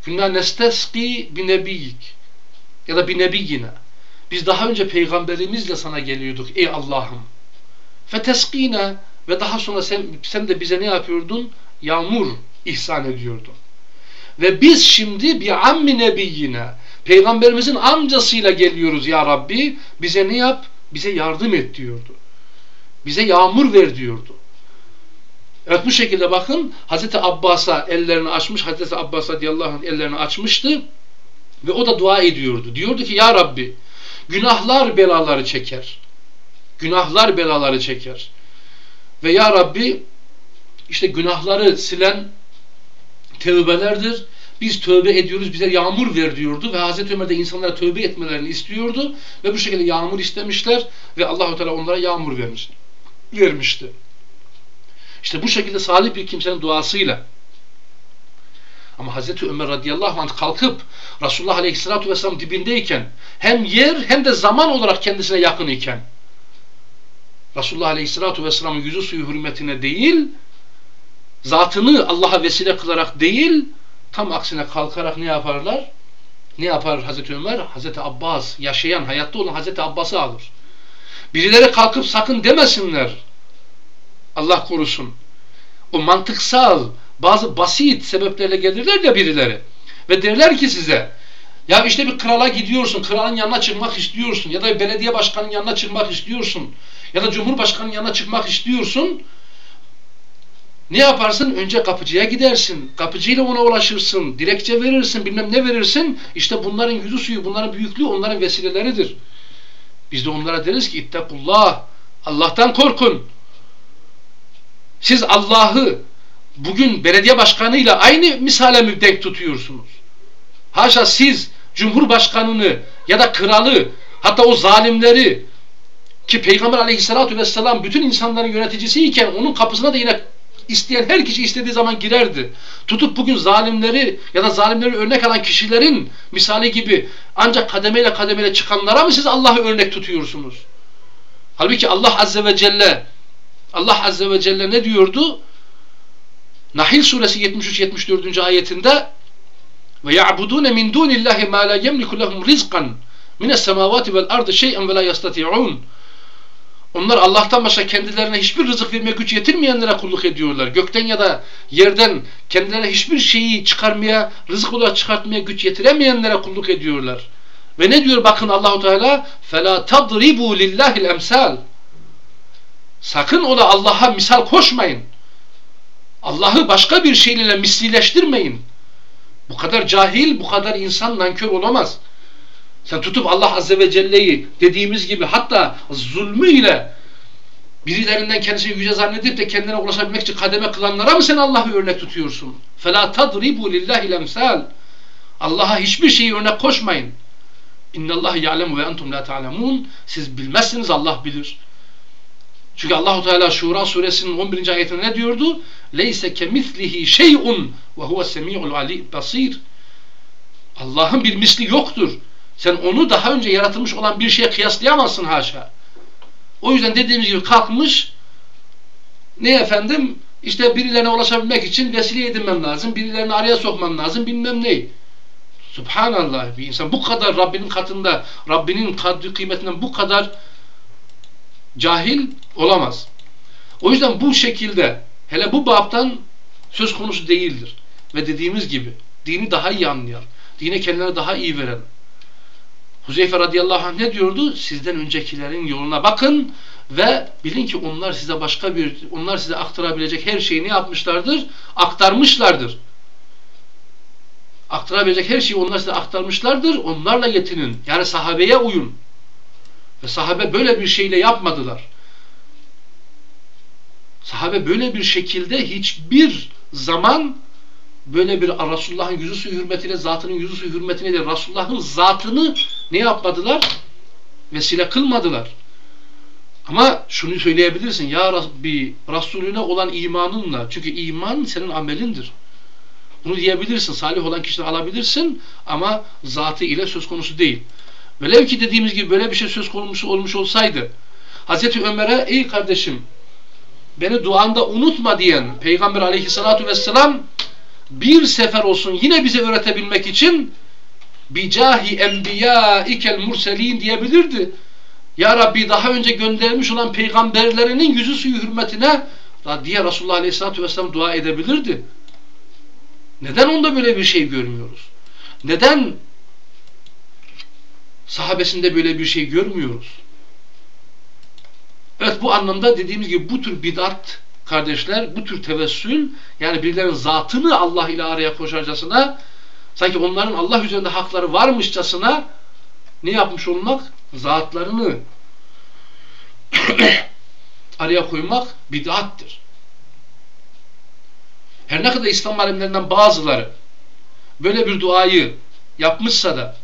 Künna nesteski bi nebiyik ya da bi nebiyyine. Biz daha önce peygamberimizle sana geliyorduk ey Allah'ım. Feteskine ve daha sonra sen, sen de bize ne yapıyordun? Yağmur ihsan ediyordun. Ve biz şimdi bir ammi nebiyyine peygamberimizin amcasıyla geliyoruz ya Rabbi. Bize ne yap? Bize yardım et diyordu. Bize yağmur ver diyordu. Evet bu şekilde bakın Hazreti Abbas'a ellerini açmış. Hazreti Abbas radıyallahu anh ellerini açmıştı. Ve o da dua ediyordu. Diyordu ki ya Rabbi günahlar belaları çeker. Günahlar belaları çeker. Ve ya Rabbi işte günahları silen tevbelerdir. Biz tövbe ediyoruz bize yağmur ver diyordu ve Hazreti Ömer de insanlara tövbe etmelerini istiyordu ve bu şekilde yağmur istemişler ve Allahu Teala onlara yağmur vermiş, vermişti. İşte bu şekilde salih bir kimsenin duasıyla ama Hazreti Ömer radıyallahu anh kalkıp Resulullah aleyhissalatu vesselam dibindeyken hem yer hem de zaman olarak kendisine yakın iken Resulullah aleyhissalatu vesselamın yüzü suyu hürmetine değil zatını Allah'a vesile kılarak değil tam aksine kalkarak ne yaparlar? Ne yapar Hazreti Ömer? Hazreti Abbas yaşayan hayatta olan Hazreti Abbas'ı alır. Birileri kalkıp sakın demesinler. Allah korusun. O mantıksal bazı basit sebeplerle gelirler de birileri. Ve derler ki size ya işte bir krala gidiyorsun, kralın yanına çıkmak istiyorsun ya da belediye başkanının yanına çıkmak istiyorsun ya da cumhurbaşkanının yanına çıkmak istiyorsun. Ne yaparsın? Önce kapıcıya gidersin. Kapıcıyla ona ulaşırsın. Dilekçe verirsin. Bilmem ne verirsin. İşte bunların yüzü suyu, bunların büyüklüğü onların vesileleridir. Biz de onlara deriz ki ittakullah. Allah'tan korkun. Siz Allah'ı bugün belediye başkanıyla aynı misale mi denk tutuyorsunuz? Haşa siz Cumhurbaşkanını ya da kralı hatta o zalimleri ki Peygamber aleyhissalatü vesselam bütün insanların yöneticisiyken onun kapısına da yine isteyen her kişi istediği zaman girerdi. Tutup bugün zalimleri ya da zalimleri örnek alan kişilerin misali gibi ancak kademeyle kademeyle çıkanlara mı siz Allah'ı örnek tutuyorsunuz? Halbuki Allah Azze ve Celle Allah Azze ve Celle ne diyordu? Nahil suresi 73-74. ayetinde ve ya'budune min dunillahi ma la yemliku lehum rizqan mines semavati vel ardı şey'en ve la yastati'un onlar Allah'tan başka kendilerine hiçbir rızık vermeye güç yetirmeyenlere kulluk ediyorlar. Gökten ya da yerden kendilerine hiçbir şeyi çıkarmaya, rızık olarak çıkartmaya güç yetiremeyenlere kulluk ediyorlar. Ve ne diyor bakın Allahu Teala? "Fela tadribu lillahil emsal." Sakın ola Allah'a misal koşmayın. Allah'ı başka bir şeyle mislileştirmeyin. Bu kadar cahil, bu kadar insan nankör olamaz. Sen tutup Allah Azze ve Celle'yi dediğimiz gibi hatta zulmüyle birilerinden kendisini yüce zannedip de kendine ulaşabilmek için kademe kılanlara mı sen Allah'ı örnek tutuyorsun? فَلَا تَضْرِبُوا لِلّٰهِ الْاَمْثَالِ Allah'a hiçbir şeyi örnek koşmayın. اِنَّ اللّٰهِ يَعْلَمُ وَاَنْتُمْ لَا تَعْلَمُونَ Siz bilmezsiniz Allah bilir. Çünkü Allahu Teala Şura suresinin 11. ayetinde ne diyordu? Leyse kemithlihi şey'un ve huve semi'ul ali basir. Allah'ın bir misli yoktur. Sen onu daha önce yaratılmış olan bir şeye kıyaslayamazsın haşa. O yüzden dediğimiz gibi kalkmış ne efendim işte birilerine ulaşabilmek için vesile edinmem lazım. Birilerini araya sokmam lazım bilmem ne. Subhanallah bir insan bu kadar Rabbinin katında Rabbinin kadri kıymetinden bu kadar cahil olamaz. O yüzden bu şekilde hele bu babtan söz konusu değildir. Ve dediğimiz gibi dini daha iyi anlayan, dine kendilerine daha iyi veren, Huzeyfe radıyallahu anh ne diyordu? Sizden öncekilerin yoluna bakın ve bilin ki onlar size başka bir, onlar size aktarabilecek her şeyi ne yapmışlardır? Aktarmışlardır. Aktarabilecek her şeyi onlar size aktarmışlardır. Onlarla yetinin. Yani sahabeye uyun. Ve sahabe böyle bir şeyle yapmadılar. Sahabe böyle bir şekilde hiçbir zaman böyle bir Resulullah'ın yüzüsü hürmetine, zatının yüzüsü hürmetine de Resulullah'ın zatını ne yapmadılar? Vesile kılmadılar. Ama şunu söyleyebilirsin. Ya Rabbi Resulüne olan imanınla. Çünkü iman senin amelindir. Bunu diyebilirsin. Salih olan kişileri alabilirsin ama zatı ile söz konusu değil. Velev ki dediğimiz gibi böyle bir şey söz konusu olmuş olsaydı Hazreti Ömer'e ey kardeşim beni duanda unutma diyen Peygamber aleyhissalatu vesselam bir sefer olsun yine bize öğretebilmek için bicahi enbiyaikel murselin diyebilirdi. Ya Rabbi daha önce göndermiş olan peygamberlerinin yüzü suyu hürmetine diye Resulullah Aleyhisselatü Vesselam dua edebilirdi. Neden onda böyle bir şey görmüyoruz? Neden sahabesinde böyle bir şey görmüyoruz? Evet bu anlamda dediğimiz gibi bu tür bidat kardeşler, bu tür tevessül yani birilerinin zatını Allah ile araya koşarcasına sanki onların Allah üzerinde hakları varmışçasına ne yapmış olmak? Zatlarını araya koymak bid'attır. Her ne kadar İslam alimlerinden bazıları böyle bir duayı yapmışsa da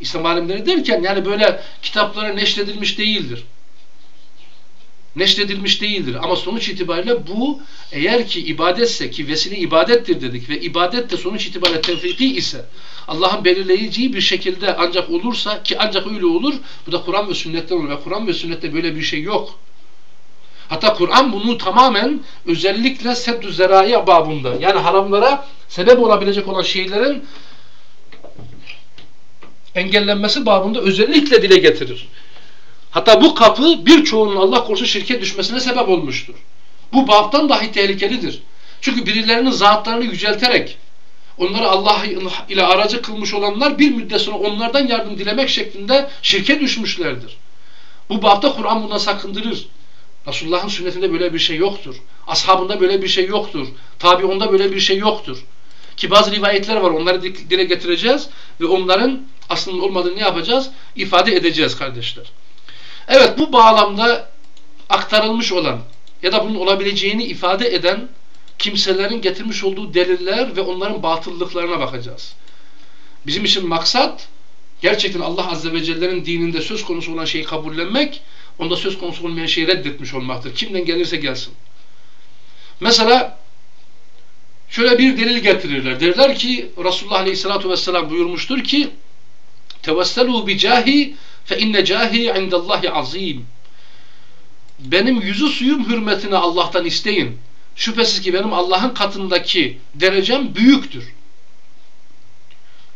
İslam alimleri derken yani böyle kitaplara neşredilmiş değildir neşredilmiş değildir. Ama sonuç itibariyle bu eğer ki ibadetse ki vesile ibadettir dedik ve ibadet de sonuç itibariyle tevfiki ise Allah'ın belirleyeceği bir şekilde ancak olursa ki ancak öyle olur bu da Kur'an ve sünnetten olur ve Kur'an ve sünnette böyle bir şey yok. Hatta Kur'an bunu tamamen özellikle seddü zerai babında yani haramlara sebep olabilecek olan şeylerin engellenmesi babında özellikle dile getirir. Hatta bu kapı birçoğunun Allah korusun şirket düşmesine sebep olmuştur. Bu baptan dahi tehlikelidir. Çünkü birilerinin zatlarını yücelterek onları Allah ile aracı kılmış olanlar bir müddet sonra onlardan yardım dilemek şeklinde şirke düşmüşlerdir. Bu bapta Kur'an bundan sakındırır. Resulullah'ın sünnetinde böyle bir şey yoktur. Ashabında böyle bir şey yoktur. Tabi onda böyle bir şey yoktur. Ki bazı rivayetler var onları dile getireceğiz ve onların aslında olmadığını ne yapacağız? İfade edeceğiz kardeşler. Evet bu bağlamda aktarılmış olan ya da bunun olabileceğini ifade eden kimselerin getirmiş olduğu deliller ve onların batıllıklarına bakacağız. Bizim için maksat gerçekten Allah Azze ve Celle'nin dininde söz konusu olan şeyi kabullenmek, onda söz konusu olmayan şeyi reddetmiş olmaktır. Kimden gelirse gelsin. Mesela şöyle bir delil getirirler. Derler ki Resulullah Aleyhisselatü Vesselam buyurmuştur ki Tevesselu bi cahi fe inne cahi indallahi azim. Benim yüzü suyum hürmetine Allah'tan isteyin. Şüphesiz ki benim Allah'ın katındaki derecem büyüktür.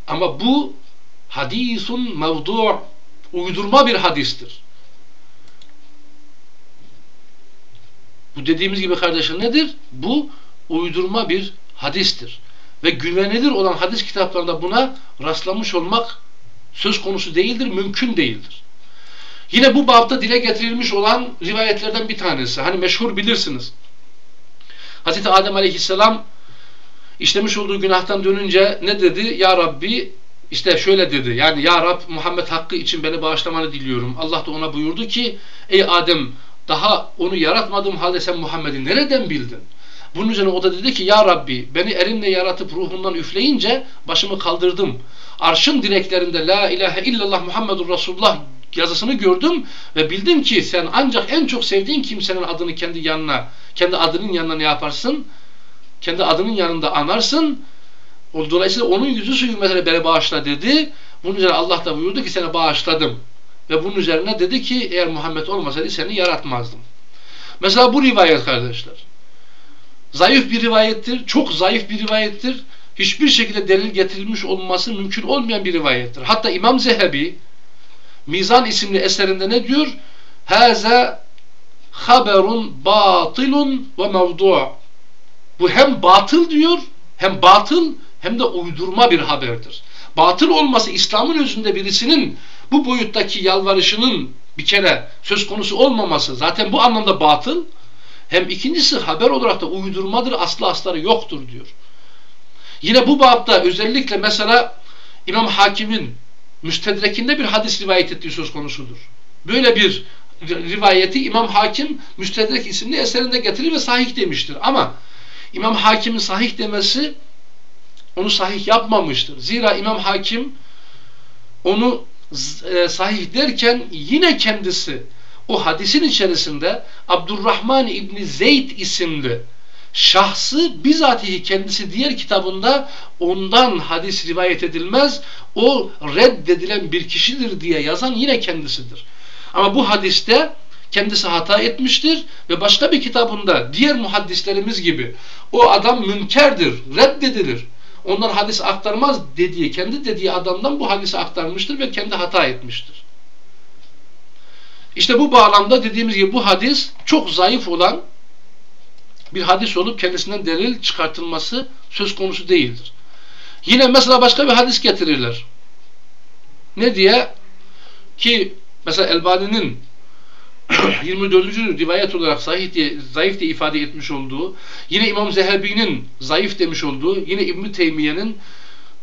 Ama bu hadisun mevdu' uydurma bir hadistir. Bu dediğimiz gibi kardeşler nedir? Bu uydurma bir hadistir. Ve güvenilir olan hadis kitaplarında buna rastlamış olmak söz konusu değildir, mümkün değildir. Yine bu babda dile getirilmiş olan rivayetlerden bir tanesi. Hani meşhur bilirsiniz. Hz. Adem aleyhisselam işlemiş olduğu günahtan dönünce ne dedi? Ya Rabbi işte şöyle dedi. Yani Ya Rab Muhammed hakkı için beni bağışlamanı diliyorum. Allah da ona buyurdu ki ey Adem daha onu yaratmadığım halde sen Muhammed'i nereden bildin? Bunun üzerine o da dedi ki Ya Rabbi beni elinle yaratıp ruhundan üfleyince başımı kaldırdım. Arşın direklerinde La ilahe illallah Muhammedur Resulullah yazısını gördüm ve bildim ki sen ancak en çok sevdiğin kimsenin adını kendi yanına, kendi adının yanına ne yaparsın? Kendi adının yanında anarsın. Dolayısıyla onun yüzü suyu mesela beni bağışla dedi. Bunun üzerine Allah da buyurdu ki seni bağışladım. Ve bunun üzerine dedi ki eğer Muhammed olmasaydı seni yaratmazdım. Mesela bu rivayet kardeşler. Zayıf bir rivayettir. Çok zayıf bir rivayettir. Hiçbir şekilde delil getirilmiş olması mümkün olmayan bir rivayettir. Hatta İmam Zehebi Mizan isimli eserinde ne diyor? Haza haberun batilun ve mevdu' Bu hem batıl diyor, hem batıl hem de uydurma bir haberdir. Batıl olması İslam'ın özünde birisinin bu boyuttaki yalvarışının bir kere söz konusu olmaması zaten bu anlamda batıl. Hem ikincisi haber olarak da uydurmadır, aslı asları yoktur diyor. Yine bu babda özellikle mesela İmam Hakim'in müstedrekinde bir hadis rivayet ettiği söz konusudur. Böyle bir rivayeti İmam Hakim Müstedrek isimli eserinde getirir ve sahih demiştir. Ama İmam Hakim'in sahih demesi onu sahih yapmamıştır. Zira İmam Hakim onu e, sahih derken yine kendisi o hadisin içerisinde Abdurrahman İbni Zeyd isimli şahsı bizatihi kendisi diğer kitabında ondan hadis rivayet edilmez o reddedilen bir kişidir diye yazan yine kendisidir. Ama bu hadiste kendisi hata etmiştir ve başka bir kitabında diğer muhaddislerimiz gibi o adam münkerdir, reddedilir. Ondan hadis aktarmaz dediği, kendi dediği adamdan bu hadisi aktarmıştır ve kendi hata etmiştir. İşte bu bağlamda dediğimiz gibi bu hadis çok zayıf olan bir hadis olup kendisinden delil çıkartılması söz konusu değildir. Yine mesela başka bir hadis getirirler. Ne diye? Ki mesela Elbani'nin 24. rivayet olarak sahih diye, zayıf diye ifade etmiş olduğu, yine İmam Zehebi'nin zayıf demiş olduğu, yine İbn Teymiye'nin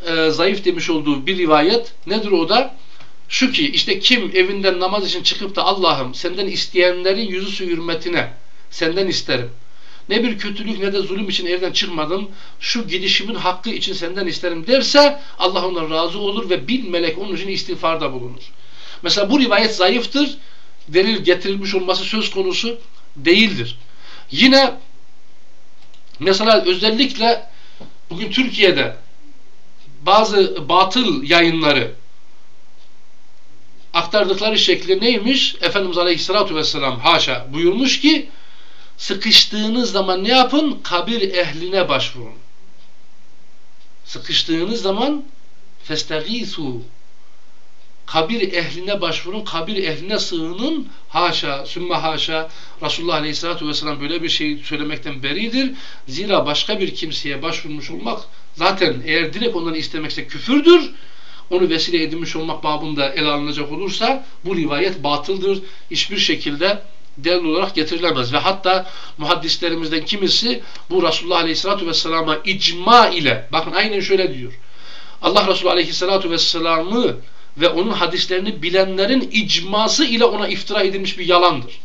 e, zayıf demiş olduğu bir rivayet nedir o da? Şu ki işte kim evinden namaz için çıkıp da Allah'ım senden isteyenlerin yüzü su hürmetine senden isterim ne bir kötülük ne de zulüm için evden çıkmadım. Şu gidişimin hakkı için senden isterim derse Allah ondan razı olur ve bin melek onun için istiğfarda bulunur. Mesela bu rivayet zayıftır. Delil getirilmiş olması söz konusu değildir. Yine mesela özellikle bugün Türkiye'de bazı batıl yayınları aktardıkları şekli neymiş? Efendimiz Aleyhisselatü Vesselam haşa buyurmuş ki Sıkıştığınız zaman ne yapın? Kabir ehline başvurun. Sıkıştığınız zaman festagisu kabir ehline başvurun, kabir ehline sığının. Haşa, sümme haşa. Resulullah Aleyhisselatü Vesselam böyle bir şey söylemekten beridir. Zira başka bir kimseye başvurmuş olmak zaten eğer direkt ondan istemekse küfürdür. Onu vesile edinmiş olmak babında ele alınacak olursa bu rivayet batıldır. Hiçbir şekilde delil olarak getirilemez. Ve hatta muhaddislerimizden kimisi bu Resulullah Aleyhisselatü Vesselam'a icma ile bakın aynen şöyle diyor. Allah Resulü Aleyhisselatü Vesselam'ı ve onun hadislerini bilenlerin icması ile ona iftira edilmiş bir yalandır.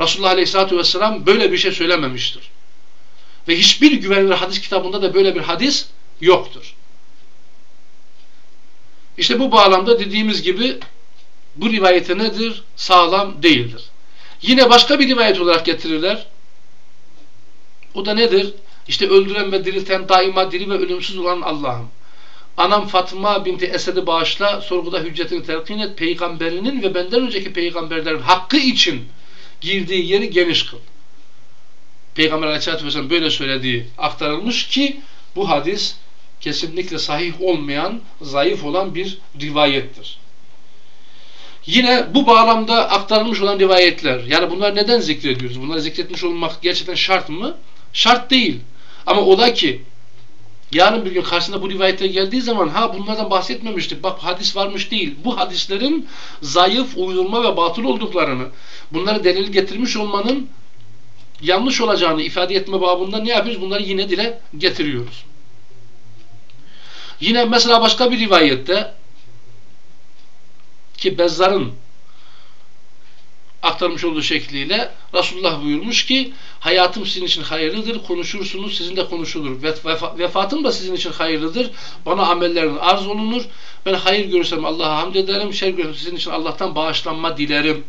Resulullah Aleyhisselatü Vesselam böyle bir şey söylememiştir. Ve hiçbir güvenilir hadis kitabında da böyle bir hadis yoktur. İşte bu bağlamda dediğimiz gibi bu rivayete nedir? Sağlam değildir. Yine başka bir rivayet olarak getirirler. O da nedir? İşte öldüren ve dirilten daima diri ve ölümsüz olan Allah'ım. Anam Fatıma binti Esed'i bağışla, sorguda hüccetini telkin et, peygamberinin ve benden önceki peygamberlerin hakkı için girdiği yeri geniş kıl. Peygamber aleyhissalatü vesselam böyle söylediği aktarılmış ki bu hadis kesinlikle sahih olmayan, zayıf olan bir rivayettir. Yine bu bağlamda aktarılmış olan rivayetler, yani bunlar neden zikrediyoruz? Bunları zikretmiş olmak gerçekten şart mı? Şart değil. Ama o da ki yarın bir gün karşısında bu rivayetler geldiği zaman ha bunlardan bahsetmemiştik bak hadis varmış değil. Bu hadislerin zayıf, uydurma ve batıl olduklarını bunları delil getirmiş olmanın yanlış olacağını ifade etme babında ne yapıyoruz? Bunları yine dile getiriyoruz. Yine mesela başka bir rivayette ki Bezzar'ın aktarmış olduğu şekliyle Resulullah buyurmuş ki hayatım sizin için hayırlıdır, konuşursunuz sizin de konuşulur. Vefa, vefatım da sizin için hayırlıdır. Bana amellerin arz olunur. Ben hayır görürsem Allah'a hamd ederim, şer görürsem sizin için Allah'tan bağışlanma dilerim.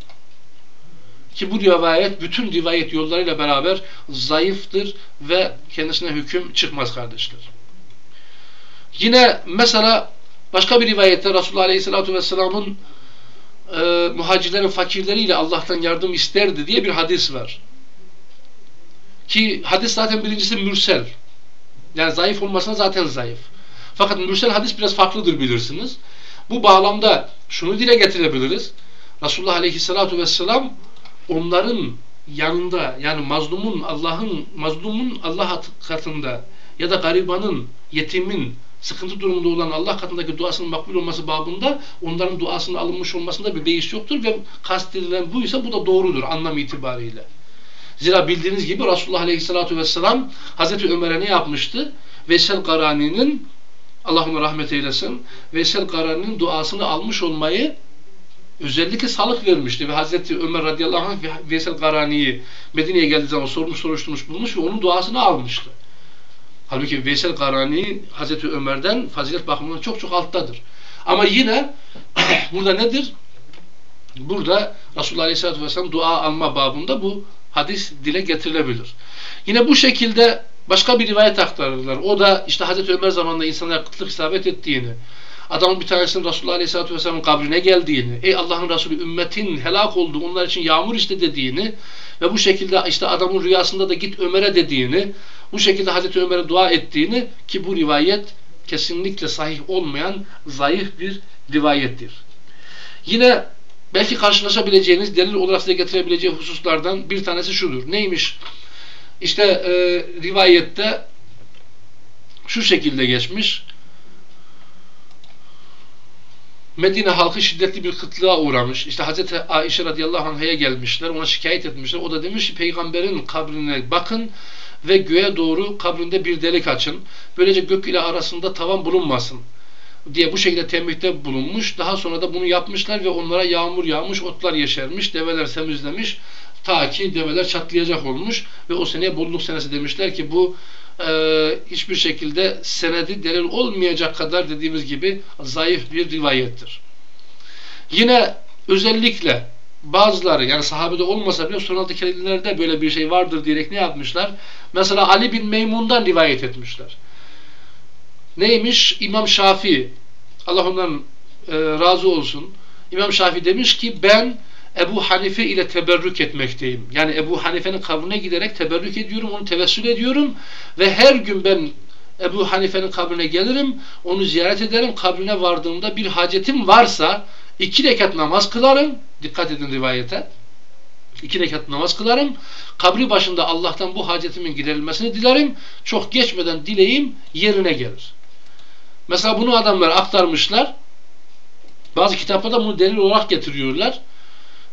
Ki bu rivayet bütün rivayet yollarıyla beraber zayıftır ve kendisine hüküm çıkmaz kardeşler. Yine mesela başka bir rivayette Resulullah Aleyhisselatü Vesselam'ın e, muhacirlerin fakirleriyle Allah'tan yardım isterdi diye bir hadis var. Ki hadis zaten birincisi mürsel. Yani zayıf olmasına zaten zayıf. Fakat mürsel hadis biraz farklıdır bilirsiniz. Bu bağlamda şunu dile getirebiliriz. Resulullah Aleyhisselatü Vesselam onların yanında yani mazlumun Allah'ın mazlumun Allah katında ya da garibanın, yetimin sıkıntı durumunda olan Allah katındaki duasının makbul olması babında onların duasının alınmış olmasında bir beis yoktur ve kastedilen buysa bu da doğrudur anlam itibariyle. Zira bildiğiniz gibi Resulullah Aleyhisselatü Vesselam Hazreti Ömer'e ne yapmıştı? Veysel Karani'nin Allah ona rahmet eylesin Veysel Karani'nin duasını almış olmayı özellikle salık vermişti ve Hazreti Ömer radıyallahu anh Veysel Karani'yi Medine'ye geldiği zaman sormuş soruşturmuş bulmuş ve onun duasını almıştı. Halbuki Veysel Karani Hazreti Ömer'den fazilet bakımından çok çok alttadır. Ama yine burada nedir? Burada Resulullah Aleyhisselatü Vesselam dua alma babında bu hadis dile getirilebilir. Yine bu şekilde başka bir rivayet aktarırlar. O da işte Hazreti Ömer zamanında insanlara kıtlık isabet ettiğini, adamın bir tanesinin Resulullah Aleyhisselatü Vesselam'ın kabrine geldiğini, ey Allah'ın Resulü ümmetin helak oldu, onlar için yağmur iste dediğini ve bu şekilde işte adamın rüyasında da git Ömer'e dediğini, bu şekilde Hazreti Ömer'e dua ettiğini ki bu rivayet kesinlikle sahih olmayan zayıf bir rivayettir. Yine belki karşılaşabileceğiniz, delil olarak size getirebileceği hususlardan bir tanesi şudur. Neymiş? İşte e, rivayette şu şekilde geçmiş. Medine halkı şiddetli bir kıtlığa uğramış. İşte Hazreti Ayşe radıyallahu anh'a gelmişler. Ona şikayet etmişler. O da demiş ki peygamberin kabrine bakın ve göğe doğru kabrinde bir delik açın. Böylece gök ile arasında tavan bulunmasın diye bu şekilde tembihte bulunmuş. Daha sonra da bunu yapmışlar ve onlara yağmur yağmış, otlar yeşermiş, develer semizlemiş. Ta ki develer çatlayacak olmuş ve o seneye bolluk senesi demişler ki bu e, hiçbir şekilde senedi delil olmayacak kadar dediğimiz gibi zayıf bir rivayettir. Yine özellikle bazıları yani sahabede olmasa bile sonraki böyle bir şey vardır diyerek ne yapmışlar? Mesela Ali bin Meymun'dan rivayet etmişler. Neymiş? İmam Şafii Allah ondan e, razı olsun. İmam Şafii demiş ki ben Ebu Hanife ile teberrük etmekteyim. Yani Ebu Hanife'nin kabrine giderek teberrük ediyorum, onu tevessül ediyorum ve her gün ben Ebu Hanife'nin kabrine gelirim, onu ziyaret ederim. Kabrine vardığımda bir hacetim varsa iki rekat namaz kılarım. Dikkat edin rivayete. İki rekat namaz kılarım. Kabri başında Allah'tan bu hacetimin giderilmesini dilerim. Çok geçmeden dileğim yerine gelir. Mesela bunu adamlar aktarmışlar. Bazı kitaplarda bunu delil olarak getiriyorlar.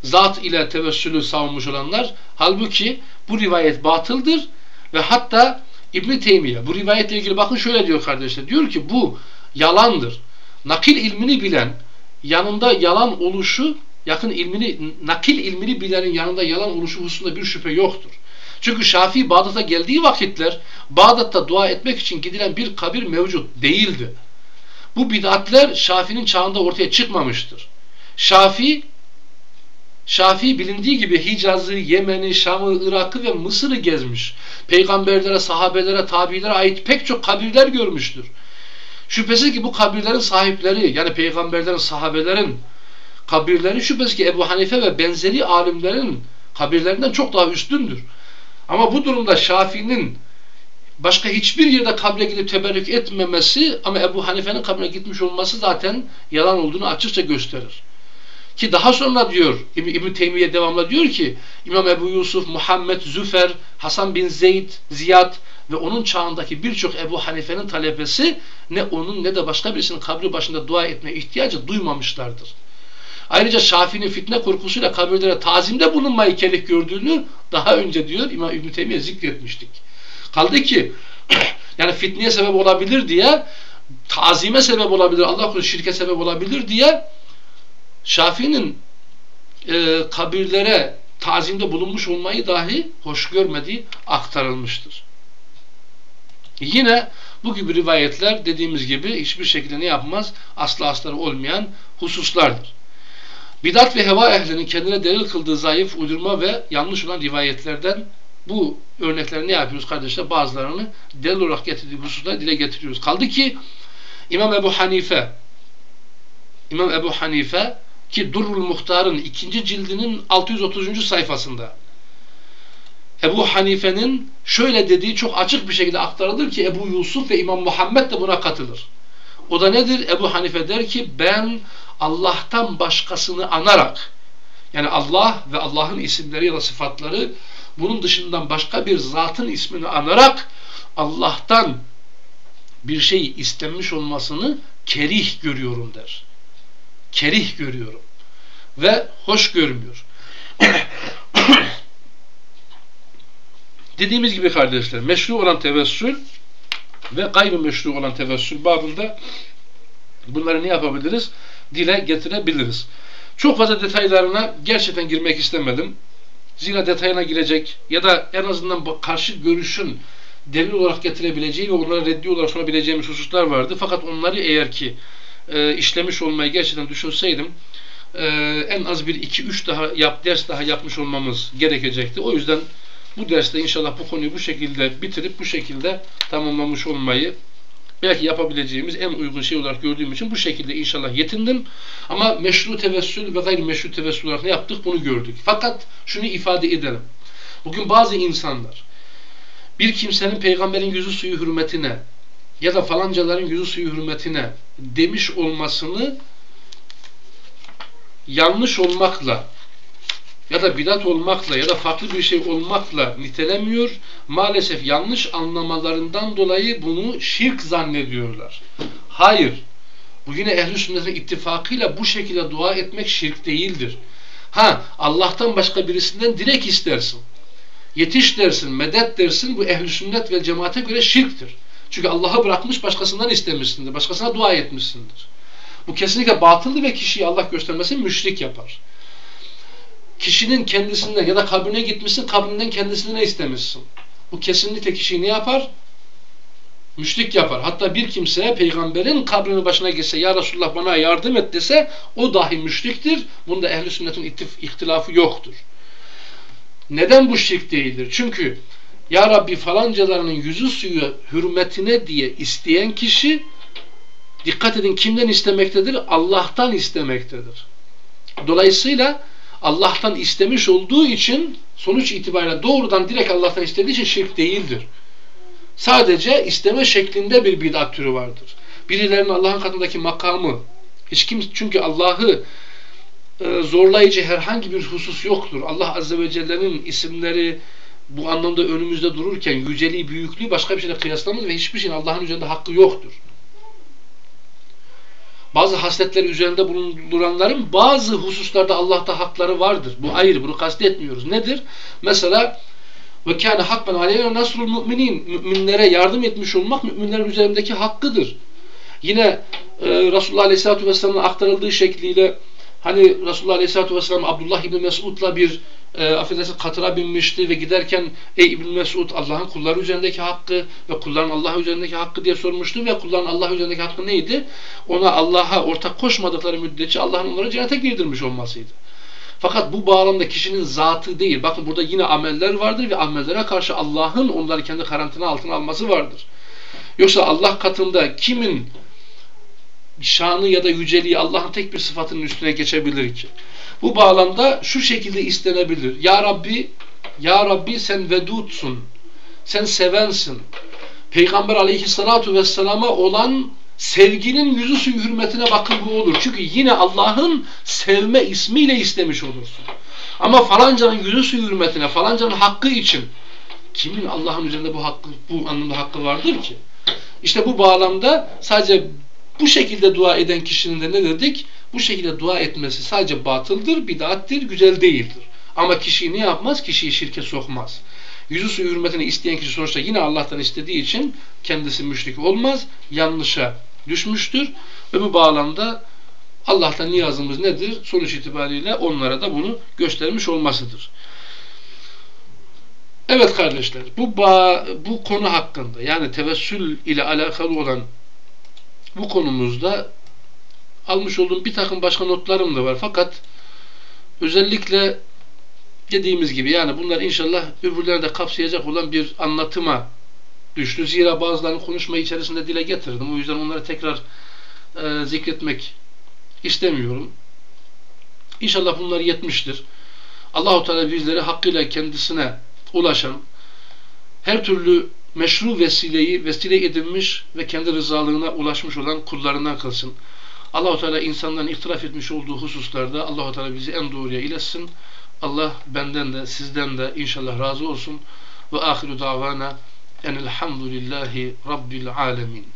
Zat ile tevessülü savunmuş olanlar. Halbuki bu rivayet batıldır ve hatta İbn Teymiye bu rivayetle ilgili bakın şöyle diyor kardeşler. Diyor ki bu yalandır. Nakil ilmini bilen yanında yalan oluşu yakın ilmini nakil ilmini bilenin yanında yalan oluşu hususunda bir şüphe yoktur. Çünkü Şafii Bağdat'a geldiği vakitler Bağdat'ta dua etmek için gidilen bir kabir mevcut değildi. Bu bid'atler Şafii'nin çağında ortaya çıkmamıştır. Şafii Şafii bilindiği gibi Hicaz'ı, Yemen'i, Şam'ı, Irak'ı ve Mısır'ı gezmiş. Peygamberlere, sahabelere, tabilere ait pek çok kabirler görmüştür. Şüphesiz ki bu kabirlerin sahipleri yani peygamberlerin, sahabelerin kabirleri şüphesiz ki Ebu Hanife ve benzeri alimlerin kabirlerinden çok daha üstündür. Ama bu durumda Şafii'nin başka hiçbir yerde kabre gidip teberrük etmemesi ama Ebu Hanife'nin kabrine gitmiş olması zaten yalan olduğunu açıkça gösterir. Ki daha sonra diyor İbn, İbn Teymiye devamlı diyor ki İmam Ebu Yusuf, Muhammed, Züfer, Hasan bin Zeyd, Ziyad ve onun çağındaki birçok Ebu Hanife'nin talebesi ne onun ne de başka birisinin kabri başında dua etme ihtiyacı duymamışlardır. Ayrıca Şafii'nin fitne korkusuyla kabirlere tazimde bulunmayı kerih gördüğünü daha önce diyor İmam İbn Teymiye zikretmiştik. Kaldı ki yani fitneye sebep olabilir diye tazime sebep olabilir, Allah korusun şirke sebep olabilir diye Şafii'nin e, kabirlere tazimde bulunmuş olmayı dahi hoş görmediği aktarılmıştır. Yine bu gibi rivayetler dediğimiz gibi hiçbir şekilde ne yapmaz? Aslı asları olmayan hususlardır. Bidat ve heva ehlinin kendine delil kıldığı zayıf, uydurma ve yanlış olan rivayetlerden bu örnekleri ne yapıyoruz kardeşler? Bazılarını delil olarak getirdiği hususları dile getiriyoruz. Kaldı ki İmam Ebu Hanife İmam Ebu Hanife ki Durrul Muhtar'ın ikinci cildinin 630. sayfasında Ebu Hanife'nin şöyle dediği çok açık bir şekilde aktarılır ki Ebu Yusuf ve İmam Muhammed de buna katılır. O da nedir? Ebu Hanife der ki ben Allah'tan başkasını anarak yani Allah ve Allah'ın isimleri ya da sıfatları bunun dışından başka bir zatın ismini anarak Allah'tan bir şey istenmiş olmasını kerih görüyorum der. Kerih görüyorum. Ve hoş görmüyor. Dediğimiz gibi kardeşler meşru olan tevessül ve gayrimeşru olan tevessül babında bunları ne yapabiliriz? Dile getirebiliriz. Çok fazla detaylarına gerçekten girmek istemedim. Zira detayına girecek ya da en azından karşı görüşün delil olarak getirebileceği ve onlara reddi olarak sunabileceğimiz hususlar vardı. Fakat onları eğer ki e, işlemiş olmayı gerçekten düşünseydim e, en az bir iki üç daha yap, ders daha yapmış olmamız gerekecekti. O yüzden bu derste inşallah bu konuyu bu şekilde bitirip bu şekilde tamamlamış olmayı belki yapabileceğimiz en uygun şey olarak gördüğüm için bu şekilde inşallah yetindim. Ama meşru tevessül ve gayrimeşru tevessül olarak ne yaptık bunu gördük. Fakat şunu ifade edelim. Bugün bazı insanlar bir kimsenin peygamberin yüzü suyu hürmetine ya da falancaların yüzü suyu hürmetine demiş olmasını yanlış olmakla ya da bidat olmakla ya da farklı bir şey olmakla nitelemiyor. Maalesef yanlış anlamalarından dolayı bunu şirk zannediyorlar. Hayır. Bu yine ehl-i sünnetin ittifakıyla bu şekilde dua etmek şirk değildir. Ha Allah'tan başka birisinden direkt istersin. Yetiş dersin, medet dersin bu ehl-i sünnet ve cemaate göre şirktir. Çünkü Allah'ı bırakmış başkasından istemişsindir. Başkasına dua etmişsindir. Bu kesinlikle batıldır ve kişiyi Allah göstermesin müşrik yapar kişinin kendisinden ya da kabrine gitmişsin kabrinden kendisine ne istemişsin. Bu kesinlikle kişiyi ne yapar? Müşrik yapar. Hatta bir kimse peygamberin kabrinin başına geçse ya Resulullah bana yardım et dese o dahi müşriktir. Bunda ehli sünnetin ihtilafı yoktur. Neden bu şirk değildir? Çünkü ya Rabbi falancalarının yüzü suyu hürmetine diye isteyen kişi dikkat edin kimden istemektedir? Allah'tan istemektedir. Dolayısıyla Allah'tan istemiş olduğu için sonuç itibariyle doğrudan direkt Allah'tan istediği için şirk değildir. Sadece isteme şeklinde bir bidat türü vardır. Birilerinin Allah'ın katındaki makamı hiç kim çünkü Allah'ı e, zorlayıcı herhangi bir husus yoktur. Allah Azze ve Celle'nin isimleri bu anlamda önümüzde dururken yüceliği, büyüklüğü başka bir şeyle kıyaslamaz ve hiçbir şeyin Allah'ın üzerinde hakkı yoktur bazı hasletleri üzerinde bulunduranların bazı hususlarda Allah'ta hakları vardır. Bu ayrı, bunu kastetmiyoruz. Nedir? Mesela ve kâne hakkan aleyhine nasrul müminin müminlere yardım etmiş olmak müminlerin üzerindeki hakkıdır. Yine e, Resulullah Aleyhisselatü Vesselam'ın aktarıldığı şekliyle hani Resulullah Aleyhisselatü Vesselam Abdullah İbni Mesud'la bir e, affedersin katıra binmişti ve giderken ey İbn Mesud Allah'ın kulları üzerindeki hakkı ve kulların Allah üzerindeki hakkı diye sormuştu ve kulların Allah üzerindeki hakkı neydi? Ona Allah'a ortak koşmadıkları müddetçe Allah'ın onları cennete girdirmiş olmasıydı. Fakat bu bağlamda kişinin zatı değil. Bakın burada yine ameller vardır ve amellere karşı Allah'ın onları kendi karantina altına alması vardır. Yoksa Allah katında kimin şanı ya da yüceliği Allah'ın tek bir sıfatının üstüne geçebilir ki? Bu bağlamda şu şekilde istenebilir. Ya Rabbi, Ya Rabbi sen vedutsun. Sen sevensin. Peygamber aleyhissalatu vesselama olan sevginin yüzü suyu hürmetine bakın bu olur. Çünkü yine Allah'ın sevme ismiyle istemiş olursun. Ama falancanın yüzü suyu hürmetine, falancanın hakkı için kimin Allah'ın üzerinde bu hakkı, bu anlamda hakkı vardır ki? İşte bu bağlamda sadece bu şekilde dua eden kişinin de ne dedik? Bu şekilde dua etmesi sadece batıldır, bidattir, güzel değildir. Ama kişiyi ne yapmaz? Kişiyi şirke sokmaz. Yüzü suyu hürmetini isteyen kişi sonuçta yine Allah'tan istediği için kendisi müşrik olmaz, yanlışa düşmüştür ve bu bağlamda Allah'tan niyazımız nedir? Sonuç itibariyle onlara da bunu göstermiş olmasıdır. Evet kardeşler, bu bağ, bu konu hakkında yani tevessül ile alakalı olan bu konumuzda almış olduğum bir takım başka notlarım da var. Fakat özellikle dediğimiz gibi yani bunlar inşallah öbürlerini de kapsayacak olan bir anlatıma düştü. Zira bazılarını konuşma içerisinde dile getirdim. O yüzden onları tekrar e, zikretmek istemiyorum. İnşallah bunlar yetmiştir. Allahu Teala bizleri hakkıyla kendisine ulaşan her türlü meşru vesileyi vesile edinmiş ve kendi rızalığına ulaşmış olan kullarından kılsın. Allahu Teala insanların itiraf etmiş olduğu hususlarda Allahu Teala bizi en doğruya iletsin. Allah benden de sizden de inşallah razı olsun. Ve ahiru davana enelhamdülillahi rabbil alemin.